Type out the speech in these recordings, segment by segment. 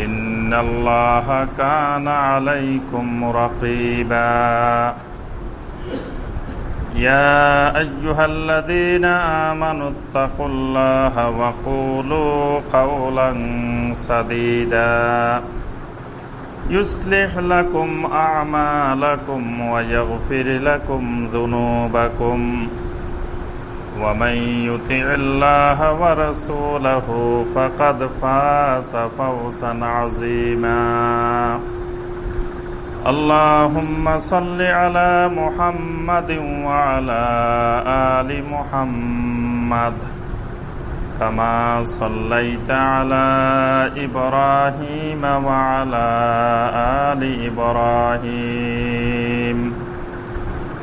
ان الله كان عليكم رقيبا يا ايها الذين امنوا اتقوا الله وقولوا قولا سديدا يصلح لكم اعمالكم ويغفر لكم ذنوبكم ومن يطع الله ورسوله فقد فاز فوزا عظيما. اللهم صل على محمد وعلى آل محمد. كما صليت على إبراهيم وعلى آل إبراهيم.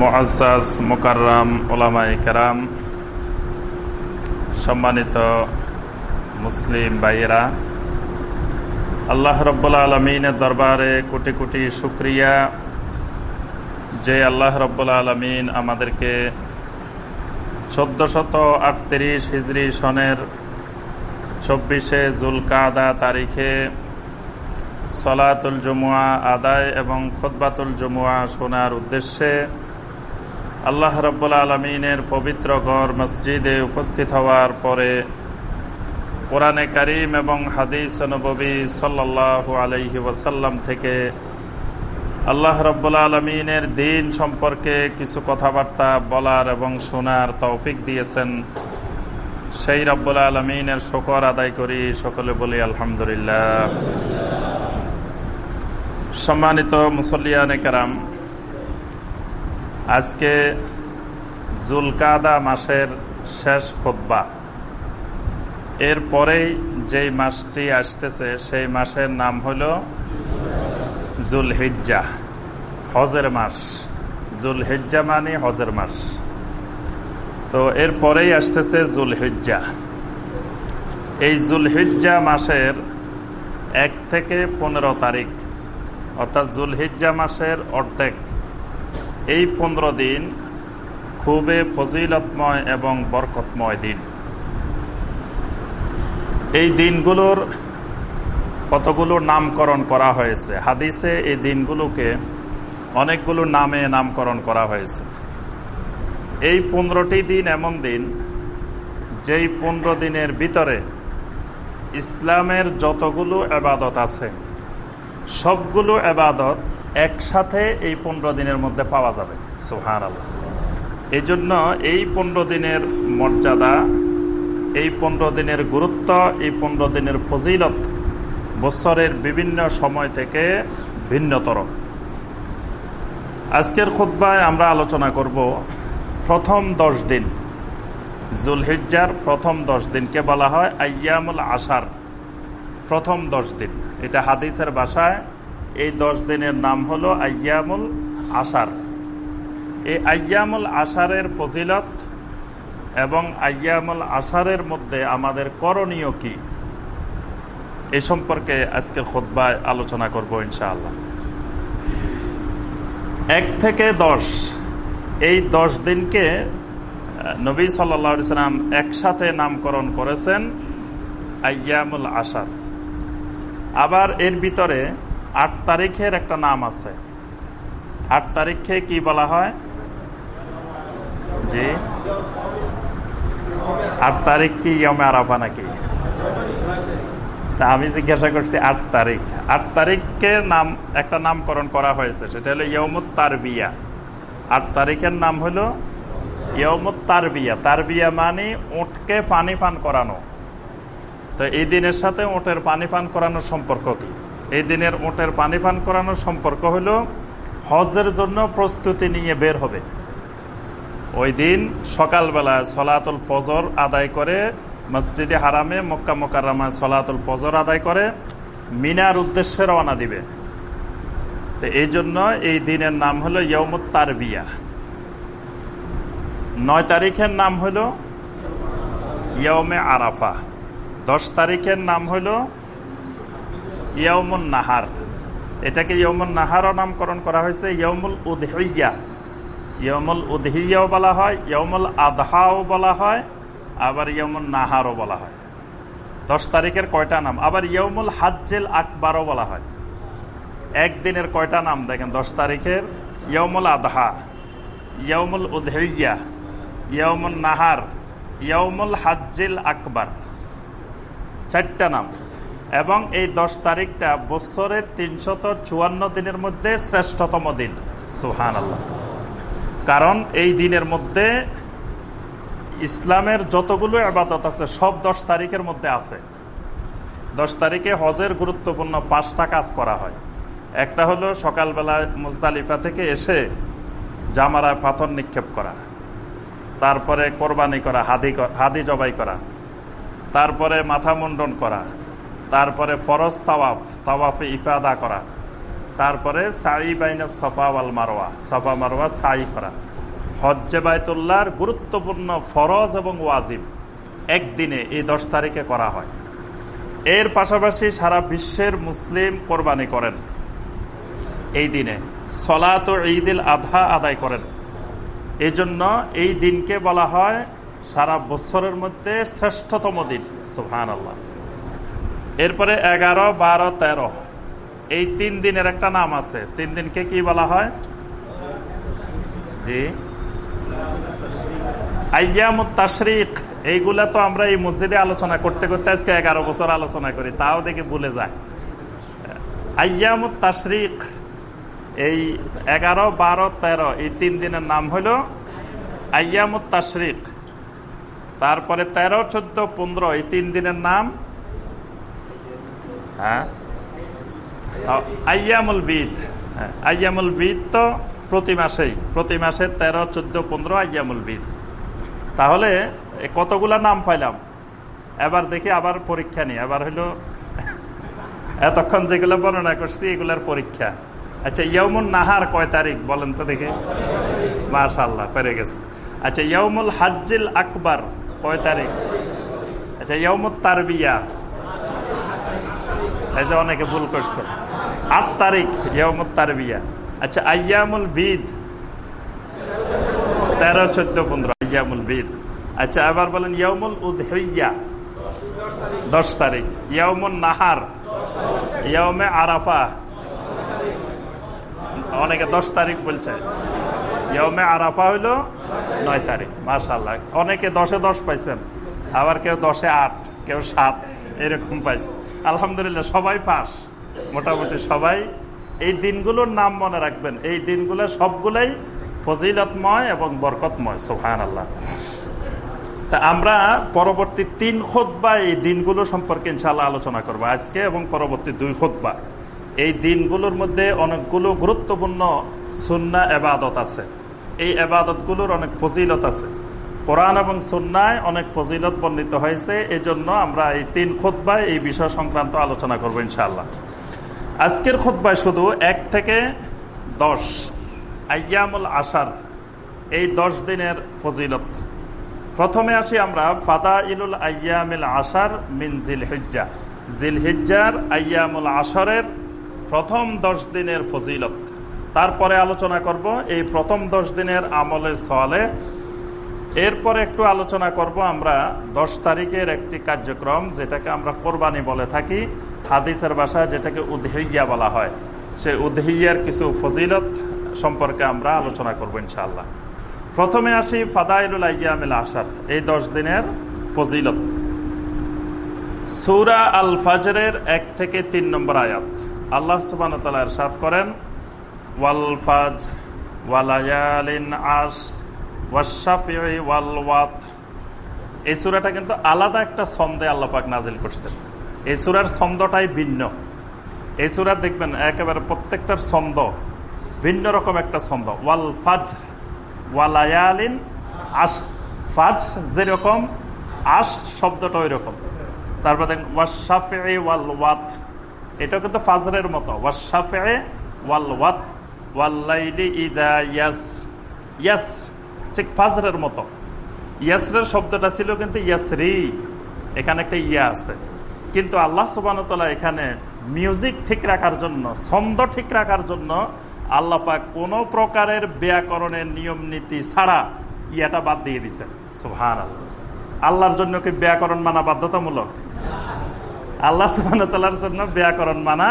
মোয়াজ মোকাররাম ওলামাই কেরাম, সম্মানিত মুসলিম ভাইয়েরা, আল্লাহ রব্বুল্লা আলমিনের দরবারে কোটি কোটি শুক্রিয়া। যে আল্লাহ রব্বুল্লা আলমিন আমাদেরকে চোদ্দশত আটত্রিশ হিজড়ি সনের চব্বিশে জুলকাদা তারিখে সলাতুল জমুয়া আদায় এবং খোদবাতুল জমুয়া শোনার উদ্দেশ্যে আল্লাহ রব্বুল্লা আলমিনের পবিত্র গড় মসজিদে উপস্থিত হওয়ার পরে কোরআনে করিম এবং হাদিস নবী সাল্লাহ আলহি ওয়াসাল্লাম থেকে আল্লাহ রব্বুল্লা আলমিনের দিন সম্পর্কে কিছু কথাবার্তা বলার এবং শোনার তৌফিক দিয়েছেন। সেই রব্বুল্লা আলমিনের শকর আদায় করি, সকলে বলি আলহামদুলিল্লাহ। সম্মানিত মুসল্লিয়ান কারাম, আজকে জুলকাদা মাসের শেষ খোদ্া এর পরেই যেই মাসটি আসতেছে, সেই মাসের নাম হল জুলহিজ্জা, হজের মাস। জুলহিজ্জা মানে হজের মাস। তো এর পরেই আসতেছে জুলহিজ্জা। এই জুলহিজ্জা মাসের এক থেকে পনেরো তারিখ অর্থাৎ জুলহিজ্জা মাসের অর্ধেক। এই পনেরো দিন খুবই ফজিলতময় এবং বরকতময় দিন। এই দিনগুলোর কতগুলো নামকরণ করা হয়েছে? হাদিসে এই দিনগুলোকে অনেকগুলো নামে নামকরণ করা হয়েছে। এই পনেরোটি দিন এমন দিন, যেই পনেরো দিনের ভিতরে ইসলামের যতগুলো এবাদত আছে সবগুলো এবাদত একসাথে এই পনেরো দিনের মধ্যে পাওয়া যাবে। সোহান আল্লাহ এই জন্য এই পনেরো দিনের মর্যাদা, এই পনেরো দিনের গুরুত্ব, এই পনেরো দিনের ফজিলত বছরের বিভিন্ন সময় থেকে ভিন্নতর। আজকের খুদ্বায় আমরা আলোচনা করব প্রথম দশ দিন। জুলহিজ্জার প্রথম দশ দিনকে বলা হয় আয়ামুল আশার। প্রথম দশ দিন। এটা হাদিসের বাসায় এই দশ দিনের নাম হলো আয়ামুল আশার। এই আয়ামুল আশারের ফজিলত এবং আয়ামুল আশারের মধ্যে আমাদের করণীয় কি? এ সম্পর্কে আজকের খোদ্বায় আলোচনা করব ইনশাআল্লাহ। এক থেকে দশ। এই দশ দিনকে নবী সাল্লা সাল্লাম একসাথে নামকরণ করেছেন আয়ামুল আশার। আবার এর ভিতরে আট তারিখের একটা নাম আছে। আট তারিখে কি বলা হয়? জি। আট তারিখ কি ইয়মে আরাফা নাকি? তা আমি জিজ্ঞাসা করছি আট তারিখ। আট তারিখকে নাম, একটা নামকরণ করা হয়েছে, সেটা হলো ইয়মুত তারবিয়া। আট তারিখের নাম হলো ইয়মুত তারবিয়া। তারবিয়া মানে উঠকে পানি পান করানো। তো এই দিনের সাথে ওটের পানি পান করানোর সম্পর্ক কি? এই দিনের ওটের পানি পান করানোর সম্পর্ক হলো হজের জন্য প্রস্তুতি নিয়ে বের হবে। ওই দিন সকালবেলা সলাতুল ফজর আদায় করে মসজিদে হারামে মক্কা মোকাররামায় সলাতুল ফজর আদায় করে মিনার উদ্দেশ্যে রওনা দিবে। তো এই জন্য এই দিনের নাম হলো ইয়মুত তারবিয়া। নয় তারিখের নাম হলো ইয়মে আরাফা দশ তারিখের নাম হলো ইয়মুল নাহার। এটাকে ইয়মুল নাহারও নামকরণ করা হয়েছে ইয়মুল উদহিয়া। ইয়মুল উদহিয়াও বলা হয় ইয়মুল আদহাও বলা হয়, আবার ইয়মুল নাহারও বলা হয়। দশ তারিখের কয়টা নাম? আবার ইয়মুল হাজ্জেল আকবরও বলা হয়। একদিনের কয়টা নাম? দেখেন, দশ তারিখের ইয়মুল আদহা ইয়মুল উদহিয়া ইয়মুল নাহার ইয়মুল হাজ্জিল আকবর। চারটা নাম। এবং এই দশ তারিখটা বছরের তিনশত চুয়ান্ন দিনের মধ্যে শ্রেষ্ঠতম দিন। সুহান আল্লাহ কারণ এই দিনের মধ্যে ইসলামের যতগুলো আবাদত আছে, সব দশ তারিখের মধ্যে আছে। দশ তারিখে হজের গুরুত্বপূর্ণ পাঁচটা কাজ করা হয়। একটা হলো সকালবেলা মুজদালিফা থেকে এসে জামারায় পাথর নিক্ষেপ করা। তারপরে কোরবানি করা, হাদি হাদি জবাই করা। তারপরে মাথা মুন্ডন করা, তারপরে ফরজ তাওয়াফ, তাওয়াফে ইফাদা করা, তারপরে সাই বাইনা সফা ওয়াল মারোয়া সফা মারোয়া সাই করা। হজ্জে বায়তুল্লাহর গুরুত্বপূর্ণ ফরজ এবং ওয়াজিব একদিনে এই দশ তারিখে করা হয়। এর পাশাপাশি সারা বিশ্বের মুসলিম কোরবানি করেন। এই দিনে সলাত ঈদিল আধা আদায় করেন। এই জন্য এই দিনকে বলা হয় সারা বছরের মধ্যে শ্রেষ্ঠতম দিন সুহান আল্লাহ এরপরে এগারো, বারো, তেরো। এই তিন দিনের একটা নাম আছে। তিন দিনকে কি বলা হয়? জি। আয়ামুত তাশরিক, এইগুলা তো আমরা এই মসজিদে আলোচনা করতে করতে আজকে এগারো বছর আলোচনা করি, তাও দেখে ভুলে যায়। আয়ামুত তাশরিক, এই এগারো, বারো, তেরো, এই তিন দিনের নাম হলো আয়ামুত তাশরিক। তারপরে তেরো, চোদ্দ, পনেরো, এই তিন দিনের নাম? হ্যাঁ? আয়ামুল বিদ। হ্যাঁ আয়ামুল বিদ তো প্রতি মাসেই। প্রতি মাসে তেরো, চোদ্দ, পনেরো আয়ামুল বিদ। তাহলে কতগুলা নাম পাইলাম? এবার দেখি আবার পরীক্ষা নিই এবার হইল এতক্ষণ যেগুলো বর্ণনা করছি, এগুলার পরীক্ষা। আচ্ছা ইয়মুল নাহার কয় তারিখ বলেন তো দেখি? মাশাল্লাহ পেরে গেছে। আচ্ছা ইয়মুল হাজ্জিল আকবর। কয় তারিখ। আচ্ছা ইয়মুল তারবিয়া। এই যে অনেকে ভুল করছে। আট তারিখ ইয়মুল তারবিয়া। আচ্ছা আয়ামুল বিদ তেরো, চোদ্দ, পনেরো, আয়ামুল বিদ আচ্ছা আবার বলেন ইয়মুল উদহিয়া। দশ তারিখ। ইয়মুল নাহার। ইয়মে আরাফা অনেকে দশ তারিখ বলছে। ইয়মে আরাফা হইল নয় তারিখ মার্শাল্লাহ অনেকে দশে দশ পাইছেন, আবার কেউ দশে আট, কেউ সাত, এরকম পাইছে। আলহামদুলিল্লাহ, সবাই পাস। মোটামুটি সবাই। এই দিনগুলোর নাম মনে রাখবেন। এই দিনগুলো সবগুলোই ফজিলতময় এবং বরকতময় সোহান আল্লাহ তা আমরা পরবর্তী তিন খোদ্া এই দিনগুলো সম্পর্কে ইনশাল্লাহ আলোচনা করব, আজকে এবং পরবর্তী দুই খোদ্া এই দিনগুলোর মধ্যে অনেকগুলো গুরুত্বপূর্ণ সুন্না এবাদত আছে। এই এবাদতগুলোর অনেক ফজিলত আছে। কোরআন এবং সুন্নায় অনেক ফজিলত বর্ণিত হয়েছে। এই জন্য আমরা এই তিন খোদ্ায় এই বিষয় সংক্রান্ত আলোচনা করব ইনশাআল্লাহ। আজকের খোদ্ায় শুধু এক থেকে দশ। আয়ামুল আসার এই দশ দিনের ফজিলত। প্রথমে আসি আমরা ফাদা ইলুল আয়ামিল আসার মিন জিল হিজ্জা জিল হিজ্জার আয়ামুল আসরের প্রথম দশ দিনের ফজিলত। তারপরে আলোচনা করব এই প্রথম দশ দিনের আমলে সলে এরপরে একটু আলোচনা করব আমরা দশ তারিখের একটি কার্যক্রম যেটাকে আমরা কোরবানি বলে থাকি। হাদিসের বাসায় যেটাকে উদহিয়া বলা হয়। সেই উদহিয়ার কিছু ফজিলত সম্পর্কে আমরা আলোচনা করব ইনশাআল্লাহ। প্রথমে আসি ফাদাইলুল আয়ামিল আসার এই দশ দিনের ফজিলত। সুরা আল ফাজরের এক থেকে তিন নম্বর আয়াত। আল্লাহ সুবান সাত করেন ওয়াল ফাজ ওয়ালায়ালিন আস ওয়াশাফি ওয়াল ওয়াত এই সুরাটা কিন্তু আলাদা একটা ছন্দে আল্লাপাক নাজিল করছেন। এই সুরার ছন্দটাই ভিন্ন। এই সুরা দেখবেন একেবারে প্রত্যেকটার ছন্দ ভিন্ন রকম একটা ছন্দ। ওয়াল ফাজ ওয়ালায়ালিন আস ফাজ যেরকম, আস শব্দটা ওই রকম তারপর দেখেন ওয়াশাফে ওয়াল ওয়াত এটা কিন্তু ফাজরের মতো। ওয়াশাফে ওয়াল ওয়াত ওয়াল্লাইলি ইদা ইয়াস ইয়াস, ঠিক ফাজরের মতো। ইয়াসরের শব্দটা ছিল কিন্তু ইয়াসরি, এখানে একটা ইয়া আছে। কিন্তু আল্লাহ সুবানতলা এখানে মিউজিক ঠিক রাখার জন্য, ছন্দ ঠিক রাখার জন্য আল্লাহ পাক কোন প্রকারের ব্যাকরণের নিয়ম নীতি ছাড়া ইয়াটা বাদ দিয়ে দিচ্ছেন সুহান আল্লাহ আল্লাহর জন্য কি ব্যাকরণ মানা বাধ্যতামূলক? আল্লাহ সুবাহর জন্য ব্যাকরণ মানা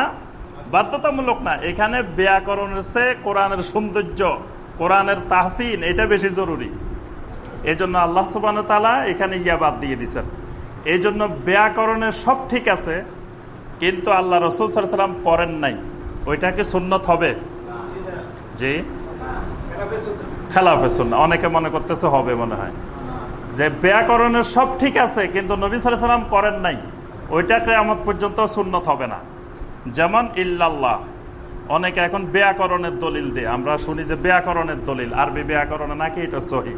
বাধ্যতামূলক না, এখানে ব্যাকরণের সে কোরআনের সৌন্দর্য, কোরআনের তাহসিন, এটা বেশি জরুরি। এই জন্য আল্লাহ সুবান তালা এখানে ইয়া বাদ দিয়ে দিচ্ছেন এই জন্য ব্যাকরণের সব ঠিক আছে, কিন্তু আল্লাহ রসুল সাল্লাম করেন নাই। ওইটাকে সুন্নত হবে? জি? খেলাফে সুন্না অনেকে মনে করতেছে হবে মনে হয়। যে ব্যাকরণের সব ঠিক আছে, কিন্তু নবী সাল্লাম করেন নাই। ওইটাকে আমার পর্যন্ত সুন্নত হবে না। যেমন ইল্লাল্লাহ, অনেকে এখন ব্যাকরণের দলিল দিয়ে। আমরা শুনি যে ব্যাকরণের দলিল, আরবি ব্যাকরণে নাকি এটা সহি।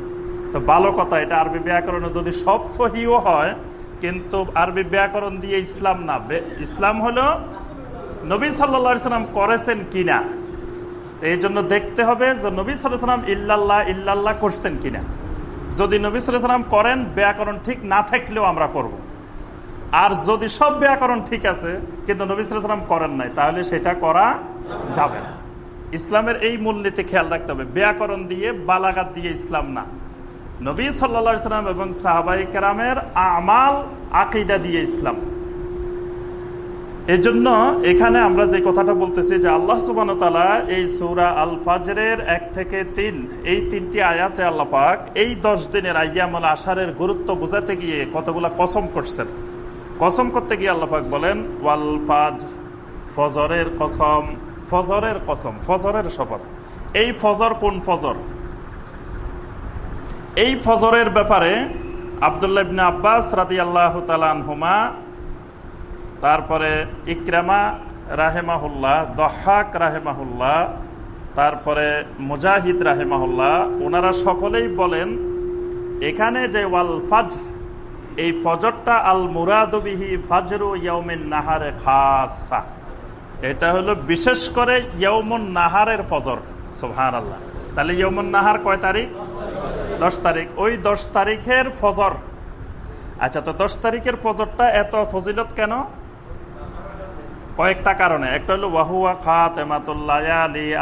তো ভালো কথা, এটা আরবি ব্যাকরণে যদি সব সহিও হয়, কিন্তু আরবি ব্যাকরণ দিয়ে ইসলাম না। ইসলাম হলো নবী সাল্লাম করেছেন কিনা? এই জন্য দেখতে হবে যে নবী সাল্লাম ইল্লাল্লাহ ইল্লাল্লাহ করছেন কিনা। যদি নবী সাল্লাম করেন, ব্যাকরণ ঠিক না থাকলেও আমরা করব। আর যদি সব ব্যাকরণ ঠিক আছে, কিন্তু নবী সাল্লাম করেন নাই, তাহলে সেটা করা যাবে না। ইসলামের এই মূলনীতি খেয়াল রাখতে হবে। ব্যাকরণ দিয়ে, বালাগাত দিয়ে ইসলাম না। নবী সাল্লাম এবং সাহাবাই কেরামের আমাল, আকিদা দিয়ে ইসলাম। এই জন্য এখানে আমরা যে কথাটা বলতেছি যে আল্লাহ সুবান এই সৌরা আল ফাজরের এক থেকে তিন, এই তিনটি আয়াতে আল্লাহ পাক এই দশ দিনের আয়ামুল আষারের গুরুত্ব বোঝাতে গিয়ে কতগুলা কসম করছেন। কসম করতে গিয়ে আল্লাহ পাক বলেন, ওয়াল ফাজ, ফজরের কসম ফজরের কসম, ফজরের শপথ। এই ফজর কোন ফজর? এই ফজরের ব্যাপারে আবদুল্লাহ ইবনে আব্বাস রাদি আল্লাহ হুমা তারপরে ইকরামা রাহেমাহুল্লাহ, দহাক রাহেমাহুল্লাহ, তারপরে মুজাহিদ রাহেমাহুল্লাহ, ওনারা সকলেই বলেন, এখানে যে ওয়াল ফাজ এই ফজরটা আল মুরাদবিহি ফাজরু ইয়মিন নাহারে খাসা। এটা হলো বিশেষ করে ইয়মন নাহারের ফজর সোহান আল্লাহ তাহলে ইয়মন নাহার কয় তারিখ? দশ তারিখ। ওই দশ তারিখের ফজর। আচ্ছা তো দশ তারিখের ফজরটা এত ফজিলত কেন? কয়েকটা কারণে। একটা হলো ওয়াহুয়া খাত এমাতুল্লাহ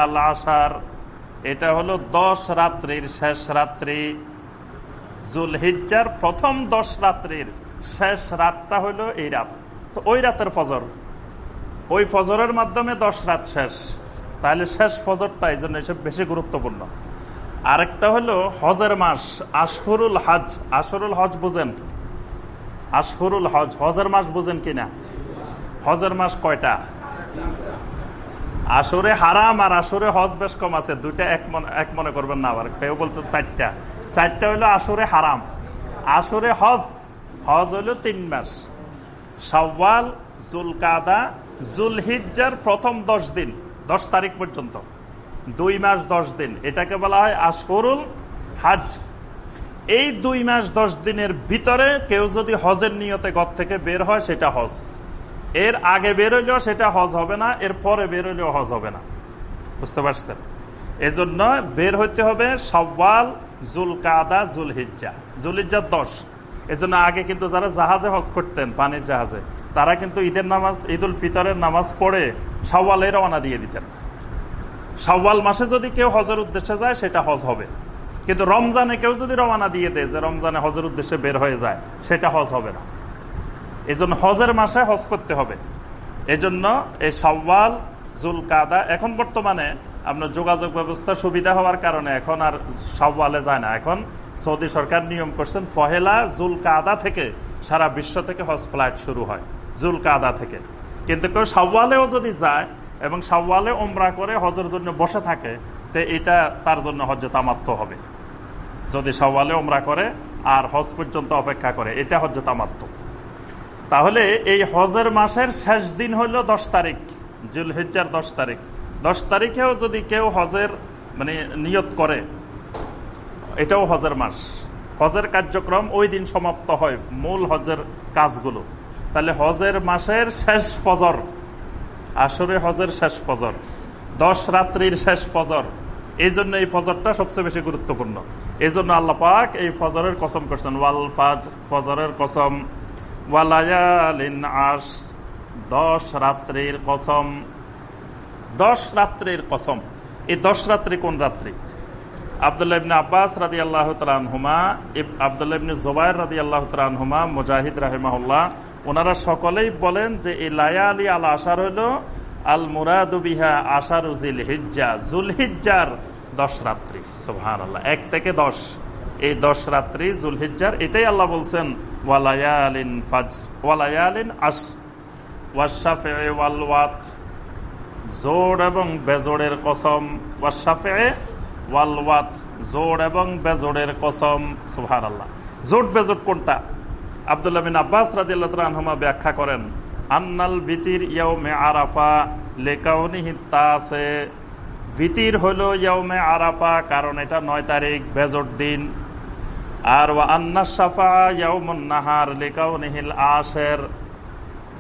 আল আসার এটা হলো দশ রাত্রির শেষ রাত্রি। জুল হিজ্জার প্রথম দশ রাত্রির শেষ রাতটা হলো এই রাত। তো ওই রাতের ফজর। ওই ফজরের মাধ্যমে দশ রাত শেষ। তাহলে শেষ ফজরটা এই জন্য এসব বেশি গুরুত্বপূর্ণ। আরেকটা হলো হজের মাস, আশহরুল হজ। আশহরুল হজ বুঝেন? আশহরুল হজ, হজের মাস বুঝেন কিনা? হজের মাস কয়টা? আসরে হারাম আর আসরে হজ বেশ কম আছে। দুইটা এক মনে এক মনে করবেন না আবার। কেউ বলছে চারটা। চারটা হইল আসরে হারাম। আসরে হজ। হজ হইল তিন মাস। সাওয়াল জুল কাদা জুল হিজ্জার প্রথম দশ দিন, দশ তারিখ পর্যন্ত। দুই মাস দশ দিন। এটাকে বলা হয় আসরুল হাজ। এই দুই মাস দশ দিনের ভিতরে কেউ যদি হজের নিয়তে ঘর থেকে বের হয়, সেটা হজ। এর আগে বের হইলেও সেটা হজ হবে না, এর পরে বের হইলেও হজ হবে না। বুঝতে পারছেন? এজন্য বের হইতে হবে সব্বাল জুল কাদা জুল হিজ্জা জুল হিজ্জার দশ। এজন্য আগে কিন্তু যারা জাহাজে হজ করতেন, পানির জাহাজে, তারা কিন্তু ঈদের নামাজ, ঈদুল ফিতরের নামাজ পড়ে সওয়ালে রওনা দিয়ে দিতেন। সওয়াল মাসে যদি কেউ হজের উদ্দেশ্যে যায়, সেটা হজ হবে। কিন্তু রমজানে কেউ যদি রওনা দিয়ে দেয় যে রমজানে হজের উদ্দেশ্যে বের হয়ে যায়, সেটা হজ হবে না। এই জন্য হজের মাসে হজ করতে হবে। এজন্য এই সওয়াল জুল কাদা এখন বর্তমানে আপনার যোগাযোগ ব্যবস্থা সুবিধা হওয়ার কারণে এখন আর সওয়ালে যায় না। এখন সৌদি সরকার নিয়ম করছেন ফহেলা জুল কাদা থেকে সারা বিশ্ব থেকে হজ ফ্লাইট শুরু হয় জুল কাদা থেকে। কিন্তু কেউ সওয়ালেও যদি যায় এবং সওয়ালে ওমরা করে হজের জন্য বসে থাকে, তো এটা তার জন্য হজে তামাত্ম হবে। যদি সওয়ালে ওমরা করে আর হজ পর্যন্ত অপেক্ষা করে, এটা হজে তামাত্ম তাহলে এই হজের মাসের শেষ দিন হইল দশ তারিখ জুল হিজ্জার দশ তারিখ। দশ তারিখেও যদি কেউ হজের মানে নিয়ত করে, এটাও হজের মাস। হজের কার্যক্রম ওই দিন সমাপ্ত হয় মূল হজের কাজগুলো। তাহলে হজের মাসের শেষ ফজর, আসরে হজের শেষ ফজর, দশ রাত্রির শেষ ফজর, এই জন্য এই ফজরটা সবচেয়ে বেশি গুরুত্বপূর্ণ। এই জন্য আল্লাহ পাক এই ফজরের কসম করছেন, ওয়াল ফাজ ফজরের কসম। ওয়ালায়ালিন আস দশ রাত্রির কসম। দশ রাত্রির কসম। এই দশ রাত্রি কোন রাত্রি? আবদুল্লাহ ইবনে আব্বাস রাদি আল্লাহ তালহুমা আবদুল্লাহ ইবনে জোবাইর রাদি আল্লাহ তালহুমা মুজাহিদ রাহেমাহুল্লাহ, ওনারা সকলেই বলেন যে এই লায়া আলী আল আশার হইল আল মুরাদুবিহা আশার উজিল হিজ্জা জুল হিজ্জার দশ রাত্রি সোহান আল্লাহ এক থেকে দশ। এই দশ রাত্রি জুলহিজ্জার, এটাই আল্লাহ বলছেন ওয়ালায়ালিন ফাজ ওয়ালায়ালিন আস ওয়াশাফে ওয়াল ওয়াত জোড় এবং বেজোড়ের কসম ওয়াশাফে ওয়াল ওয়াত জোড় এবং বেজোড়ের কসম সুহার আল্লাহ জোট বেজোট কোনটা আবদুল্লাহ বিন আব্বাস রাজিয়াল্লাহ আনহুমা ব্যাখ্যা করেন আন্নাল বিতির ইয়াউমে আরাফা লেকাউনিহি তাসে ভিতির হলো ইয়মে আরাফা কারণ এটা নয় তারিখ বেজর দিন আর আন্না সাফা ইয়মন নাহার নিহিল আশের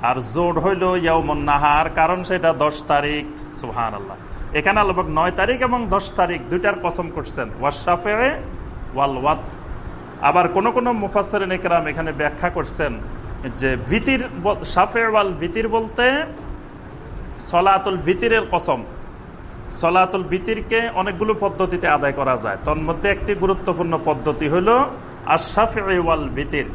আর জোর হইল ইয়মন নাহার, কারণ সেটা দশ তারিখ। সুহান আল্লাহ এখানে আল্লাহ নয় তারিখ এবং দশ তারিখ দুইটার কসম করছেন। ওয়াশাফে ওয়াল ওয়াত। আবার কোন কোন মুফাসের একরাম এখানে ব্যাখ্যা করছেন যে ভিতির সাফে ওয়াল ভিতির বলতে সলাতুল ভিতিরের কসম। সলাতুল বিতিরকে অনেকগুলো পদ্ধতিতে আদায় করা যায়। তন্মধ্যে একটি গুরুত্বপূর্ণ পদ্ধতি হলো আশাফে ওয়াল বিতির।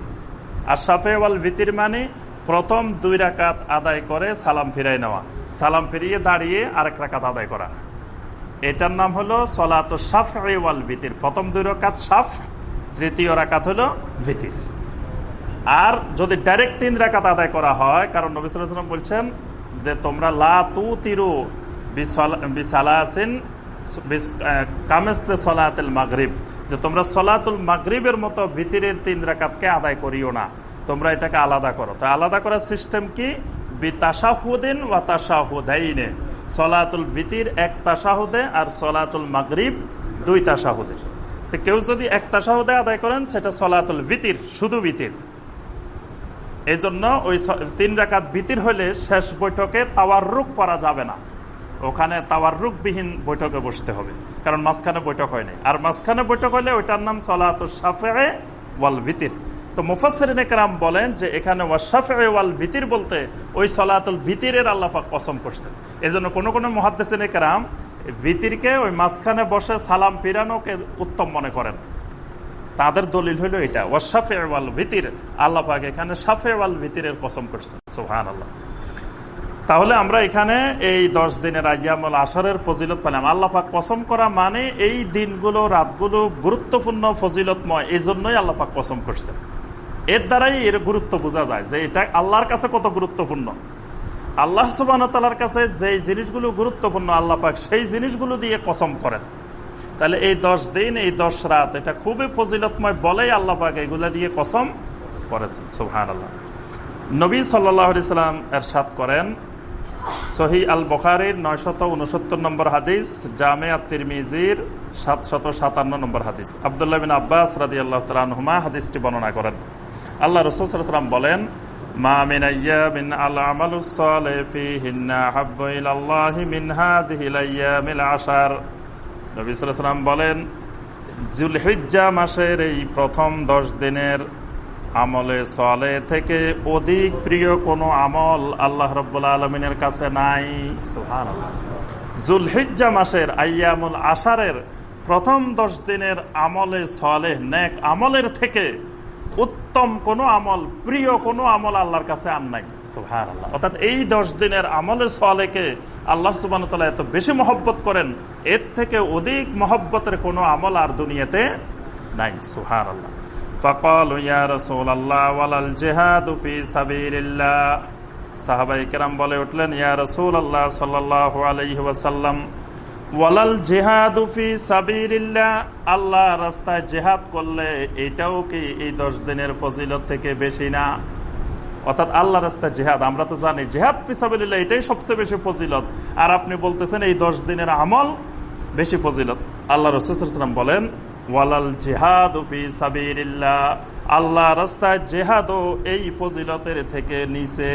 আশাফে ওয়াল বিতির মানে প্রথম দুই রাকাত আদায় করে সালাম ফিরাই নেওয়া। সালাম ফিরিয়ে দাঁড়িয়ে আরেক রাকাত আদায় করা। এটার নাম হলো সলাত সাফ ওয়াল বিতির। প্রথম দুই রাকাত সাফ তৃতীয় রাকাত হলো ভিতির আর যদি ডাইরেক্ট তিন রাকাত আদায় করা হয়, কারণ নবিসাম বলছেন যে তোমরা লা তু তিরু মাগরিব। যে তোমরা সলাতুল মাগরিবের মতো ভিতরের তিন রাকাতকে আদায় করিও না। তোমরা এটাকে আলাদা করো। তো আলাদা করার সিস্টেম কি? বিতাশাহুদিন ওয়া তাশাহুদাইনে। সলাতুল ভিতির এক তাশাহুদে আর সলাতুল মাগরিব দুই তাশাহুদে। তো কেউ যদি এক তাশাহুদে আদায় করেন, সেটা সলাতুল ভিতির, শুধু ভিতির। এই জন্য ওই তিন রাকাত ভিতির হলে শেষ বৈঠকে তাওয়ার রুখ করা যাবে না। ওখানে তাওয়ার রূপবিহীন বৈঠকে বসতে হবে। কারণ মাঝখানে বৈঠক হয়নি আর মাঝখানে বৈঠক হলে ওইটার নাম সলাত সাফে ওয়াল ভিতির। তো মুফাসরিনেকরাম বলেন যে এখানে ওয়াশাফে ওয়াল ভিতির বলতে ওই সলাতুল ভিতিরের আল্লাহাক পছন্দ করছেন। এই জন্য কোনো কোনো মহাদ্দেশিনেকরাম ভিতিরকে ওই মাঝখানে বসে সালাম পিরানোকে উত্তম মনে করেন। তাদের দলিল হইল এটা। ওয়াশাফে ওয়াল ভিতির আল্লাহাক এখানে সাফে ওয়াল ভিতিরের কসম করছেন। সোহান আল্লাহ তাহলে আমরা এখানে এই দশ দিনের আয়ামুল আসরের ফজিলত পেলাম। আল্লাপাক কসম করা মানে এই দিনগুলো, রাতগুলো গুরুত্বপূর্ণ ফজিলতময়। এই জন্যই আল্লাপাক কসম করছেন। এর দ্বারাই এর গুরুত্ব বোঝা যায় যে এটা আল্লাহর কাছে কত গুরুত্বপূর্ণ। আল্লাহ সুবাহতালার কাছে যে জিনিসগুলো গুরুত্বপূর্ণ, আল্লাহ পাক সেই জিনিসগুলো দিয়ে কসম করেন। তাহলে এই দশ দিন, এই দশ রাত, এটা খুবই ফজিলতময় বলেই আল্লাহ পাক এগুলা দিয়ে কসম করেছেন। সুহান আল্লাহ নবী সাল্লাহ সাল্লাম এর সাত করেন সহি আল বখারির নয়শত উনসত্তর নম্বর হাদিস, জামে তিরমিজির সাতশত সাতান্ন নম্বর হাদিস। আবদুল্লাহ বিন আব্বাস রাদি আল্লাহ তালুমা হাদিসটি বর্ণনা করেন। আল্লাহ রসুলাম বলেন, মা মিন বলেন, জুলহিজ্জা মাসের এই প্রথম 10 দিনের আমলে সলে থেকে অধিক প্রিয় কোনো আমল আল্লাহ রব্বুল আলমিনের কাছে নাই। সুহান জুলহিজ্জা মাসের আয়ামুল আষারের প্রথম দশ দিনের আমলে সলে, নেক আমলের থেকে উত্তম কোনো আমল, প্রিয় কোনো আমল আল্লাহর কাছে আর নাই। সুহার আল্লাহ অর্থাৎ এই দশ দিনের আমলের সলেকে আল্লাহ সুবান তালা এত বেশি মহব্বত করেন, এর থেকে অধিক মহব্বতের কোনো আমল আর দুনিয়াতে নাই। সুহার আল্লাহ ফকল ইয়া রসুল আল্লাহ ওয়ালাল জেহাদুফি সাবিল্লা সাহাবাই কেরাম বলে উঠলেন, ইয়া রসুল আল্লাহ সাল্লাহ আলহিহাসাল্লাম ওয়ালাল জেহাদুফি সাবিল্লা আল্লাহ রাস্তায় জেহাদ করলে এটাও কি এই দশ দিনের ফজিলত থেকে বেশি না? অর্থাৎ আল্লাহ রাস্তায় জেহাদ, আমরা তো জানি, জেহাদ পিসাবিল্লা এটাই সবচেয়ে বেশি ফজিলত। আর আপনি বলতেছেন এই দশ দিনের আমল বেশি ফজিলত। আল্লাহ রসুলাম বলেন ওয়ালাল জেহাদ আল্লাহ রাস্তায় জেহাদও এই ফজিলতের থেকে নিচে।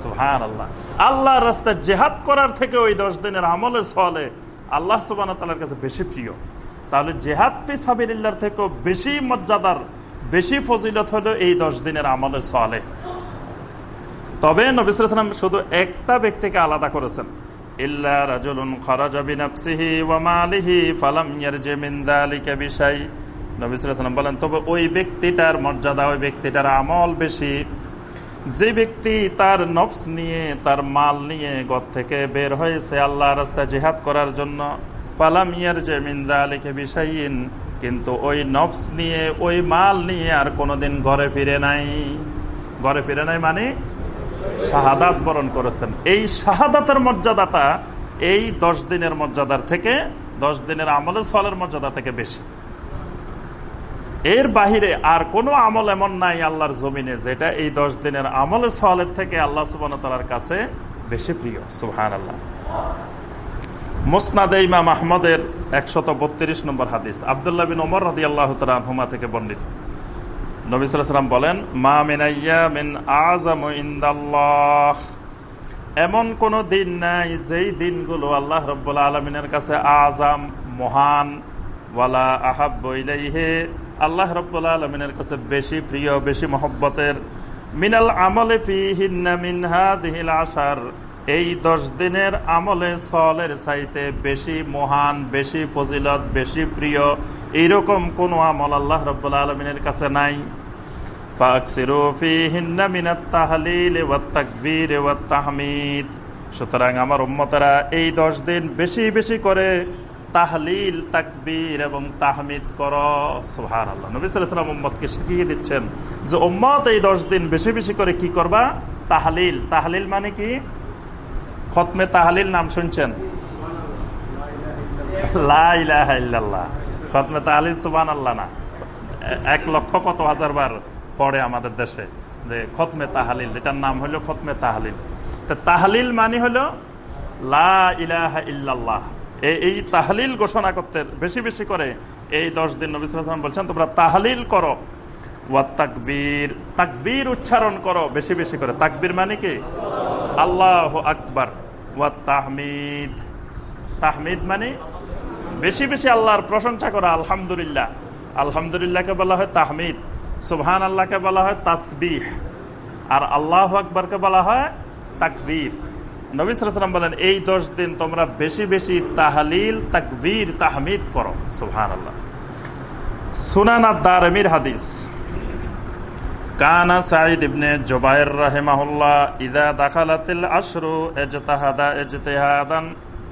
সুহান আল্লাহ আল্লাহ রাস্তায় জেহাদ করার থেকে ওই দশ দিনের আমলে চলে আল্লাহ সুবান তালার কাছে বেশি প্রিয়। তাহলে জেহাদ পি সাবিরিল্লার থেকেও বেশি মর্যাদার, বেশি ফজিলত হলো এই দশ দিনের আমলে চলে তবে নবিসাম শুধু একটা ব্যক্তিকে আলাদা করেছেন। ইল্লা রাজুলুন খরাজা বিনাফসিহি ওয়া মালিহি ফালাম ইয়ারজি মিন যালিকা বিশাই। নবী সাল্লাল্লাহু বলেন, তবে ওই ব্যক্তিটার মর্যাদা, ওই ব্যক্তিটার আমল বেশি। যে ব্যক্তি তার নফস নিয়ে, তার মাল নিয়ে গত থেকে বের হয়েছে আল্লাহ রাস্তায় জিহাদ করার জন্য পালাম ইয়ার যে মিন্দা আলিকে বিষাইন কিন্তু ওই নফস নিয়ে, ওই মাল নিয়ে আর কোনোদিন ঘরে ফিরে নাই। ঘরে ফিরে নাই মানে শাহাদাত বরণ করেছেন। এই শাহাদাতের মর্যাদাটা এই দশ দিনের মর্যাদার থেকে, দশ দিনের আমলের সলের মর্যাদা থেকে বেশি। এর বাহিরে আর কোনো আমল এমন নাই আল্লাহর জমিনে যেটা এই দশ দিনের আমলের সলের থেকে আল্লাহ সুবান তালার কাছে বেশি প্রিয়। সুহান আল্লাহ মুসনাদে ইমাম আহমদের একশত বত্রিশ নম্বর হাদিস, আবদুল্লাহ বিন ওমর রাদি আল্লাহ হুমা থেকে বর্ণিত। নবিসাম বলেন, মা মিনাইয়া মিন আজম ইন্দাল্লাহ। এমন কোন দিন নাই যেই দিনগুলো আল্লাহ রব্বুল্লা আলমিনের কাছে আজাম মহান। ওয়ালা আহাব ইলাইহে, আল্লাহ রব্বুল্লা আলমিনের কাছে বেশি প্রিয়, বেশি মহব্বতের। মিনাল আমলে ফি হিন্না মিনহা দিহিল আশার, এই দশ দিনের আমলে সলের চাইতে বেশি মহান, বেশি ফজিলত, বেশি প্রিয়। এইরকম কোন আমল আল্লাহ রব্বুল্লা আলমিনের কাছে নাই। সুতরাং আমার উম্মতেরা এই দশ দিন বেশি বেশি করে তাহলিল এবং কর। সুহার আল্লাহ শিখিয়ে দিচ্ছেন যে উম্মত এই দশ দিন বেশি বেশি করে কি করবা? তাহলিল। তাহলিল মানে কি? খতমে তাহলিল নাম শুনছেন? খতমে তাহলিল সুবান আল্লাহ না, এক লক্ষ কত হাজার বার পড়ে আমাদের দেশে যে খতমে তাহালিল, এটার নাম হলো খতমে তাহালিল। তাহলিল মানে হলো লা ইলাহা ইল্লাল্লাহ। এই তাহলিল ঘোষণা করতে বেশি বেশি করে এই দশ দিন নবী বলছেন, তোমরা তাহলিল করো। ওয়া তাকবীর তাকবীর উচ্চারণ করো বেশি বেশি করে। তাকবীর মানে কি? আল্লাহ আকবার। ওয়া তাহমিদ। তাহমিদ মানে বেশি বেশি আল্লাহর প্রশংসা করা আলহামদুলিল্লাহ। আলহামদুলিল্লাহকে বলা হয় তাহমিদ সুবহান আল্লাহকে বলা হয় তাসবিহ, আর আল্লাহ আকবরকে বলা হয় তাকবীর। নবিসাম বলেন, এই দশ দিন তোমরা বেশি বেশি তাহলিল, তাকবীর, তাহমিদ করো। সুবহান আল্লাহ সুনান দারমির হাদিস। কানা সাঈদ ইবনে জুবাইর রাহিমাহুল্লাহ, ইদা দাখালাতিল আশরু ইজতাহাদা ইজতিহাদান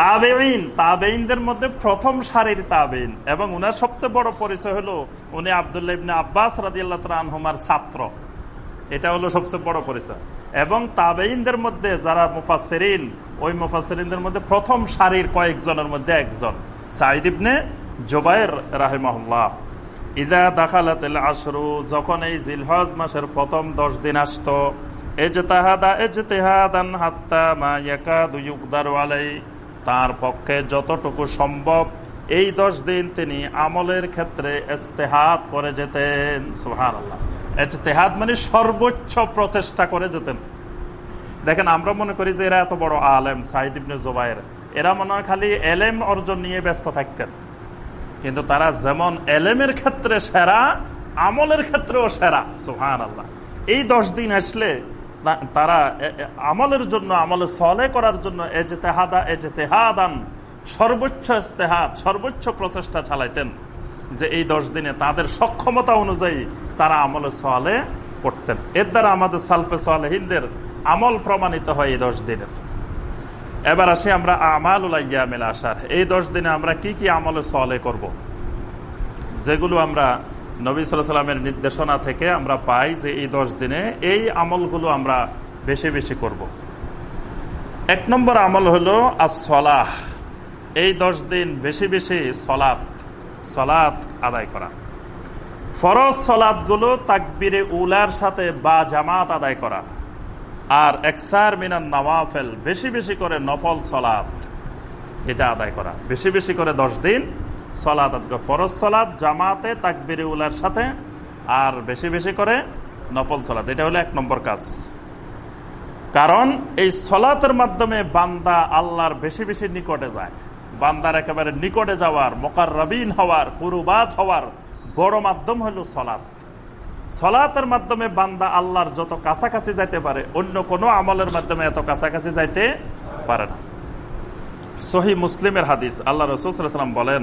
তাবেইন তাবেইনদের মধ্যে প্রথম সারির তাবেইন এবং উনার সবচেয়ে বড় পরিচয় হলো উনি আবদুল্লাহ ইবনে আব্বাস রাদিয়াল্লাহু আনহুমার ছাত্র। এটা হলো সবচেয়ে বড় পরিচয়। এবং তাবেইনদের মধ্যে যারা মুফাসসিরিন, ওই মুফাসসিরিনদের মধ্যে প্রথম সারির কয়েকজনের মধ্যে একজন। সাইদ ইবনে জুবাইর রাহিমাহুল্লাহ। ইদা দাখালাতিল আশরু, যখন এই জিলহজ মাসের প্রথম দশ দিন আসতো এজতাহাদা এজতেহাদান হাত্তা মা ইয়াকাদু ইউকদারু আলাই তার পক্ষে যতটুকু সম্ভব এই দশ দিন তিনি আমলের ক্ষেত্রে ইস্তেহাদ করে যেতেন। সুহান আল্লাহ এজতেহাদ মানে সর্বোচ্চ প্রচেষ্টা করে যেতেন। দেখেন, আমরা মনে করি যে এরা এত বড় আলেম, সাইদ ইবনে জোবাইর। এরা মনে হয় খালি এলেম অর্জন নিয়ে ব্যস্ত থাকতেন। কিন্তু তারা যেমন এলেমের ক্ষেত্রে সেরা, আমলের ক্ষেত্রেও সেরা। সুহান আল্লাহ এই দশ দিন আসলে তারা আমলের জন্য, আমলে সলে করার জন্য এজেতেহাদা, এজেতেহাদান, সর্বোচ্চ ইস্তেহাদ, সর্বোচ্চ প্রচেষ্টা চালাইতেন যে এই দশ দিনে তাদের সক্ষমতা অনুযায়ী তারা আমলে সলে করতেন। এর দ্বারা আমাদের সালফে সালেহিনদের আমল প্রমাণিত হয় এই দশ দিনের। এবার আসি আমরা আমাল উলাইয়ামেল আসার এই দশ দিনে আমরা কি কি আমলে সলে করব। যেগুলো আমরা নবী সাল্লামের নির্দেশনা থেকে আমরা পাই যে এই দশ দিনে এই আমলগুলো আমরা বেশি বেশি করব। এক নম্বর আমল হলো আসলাহ এই দশ দিন বেশি বেশি সলাৎ সলাৎ আদায় করা। ফরজ সলাৎগুলো তাকবিরে উলার সাথে বা জামাত আদায় করা। আর একসার মিনান নওয়াফেল, বেশি বেশি করে নফল সলাৎ এটা আদায় করা। বেশি বেশি করে দশ দিন সলাৎ ফরজ সলাৎ জামাতে তাকবির উলার সাথে, আর বেশি বেশি করে নফল সলাৎ এটা হলো এক নম্বর কাজ। কারণ এই সলাতের মাধ্যমে বান্দা আল্লাহর বেশি বেশি নিকটে যায়। বান্দার একেবারে নিকটে যাওয়ার মোকার রবিন হওয়ার, কুরুবাদ হওয়ার বড় মাধ্যম হলো সলাৎ সলাতের মাধ্যমে বান্দা আল্লাহর যত কাছাকাছি যাইতে পারে, অন্য কোনো আমলের মাধ্যমে এত কাছাকাছি যাইতে পারে না। সহি মুসলিমের হাদিস, আল্লাহ রসুলাম বলেন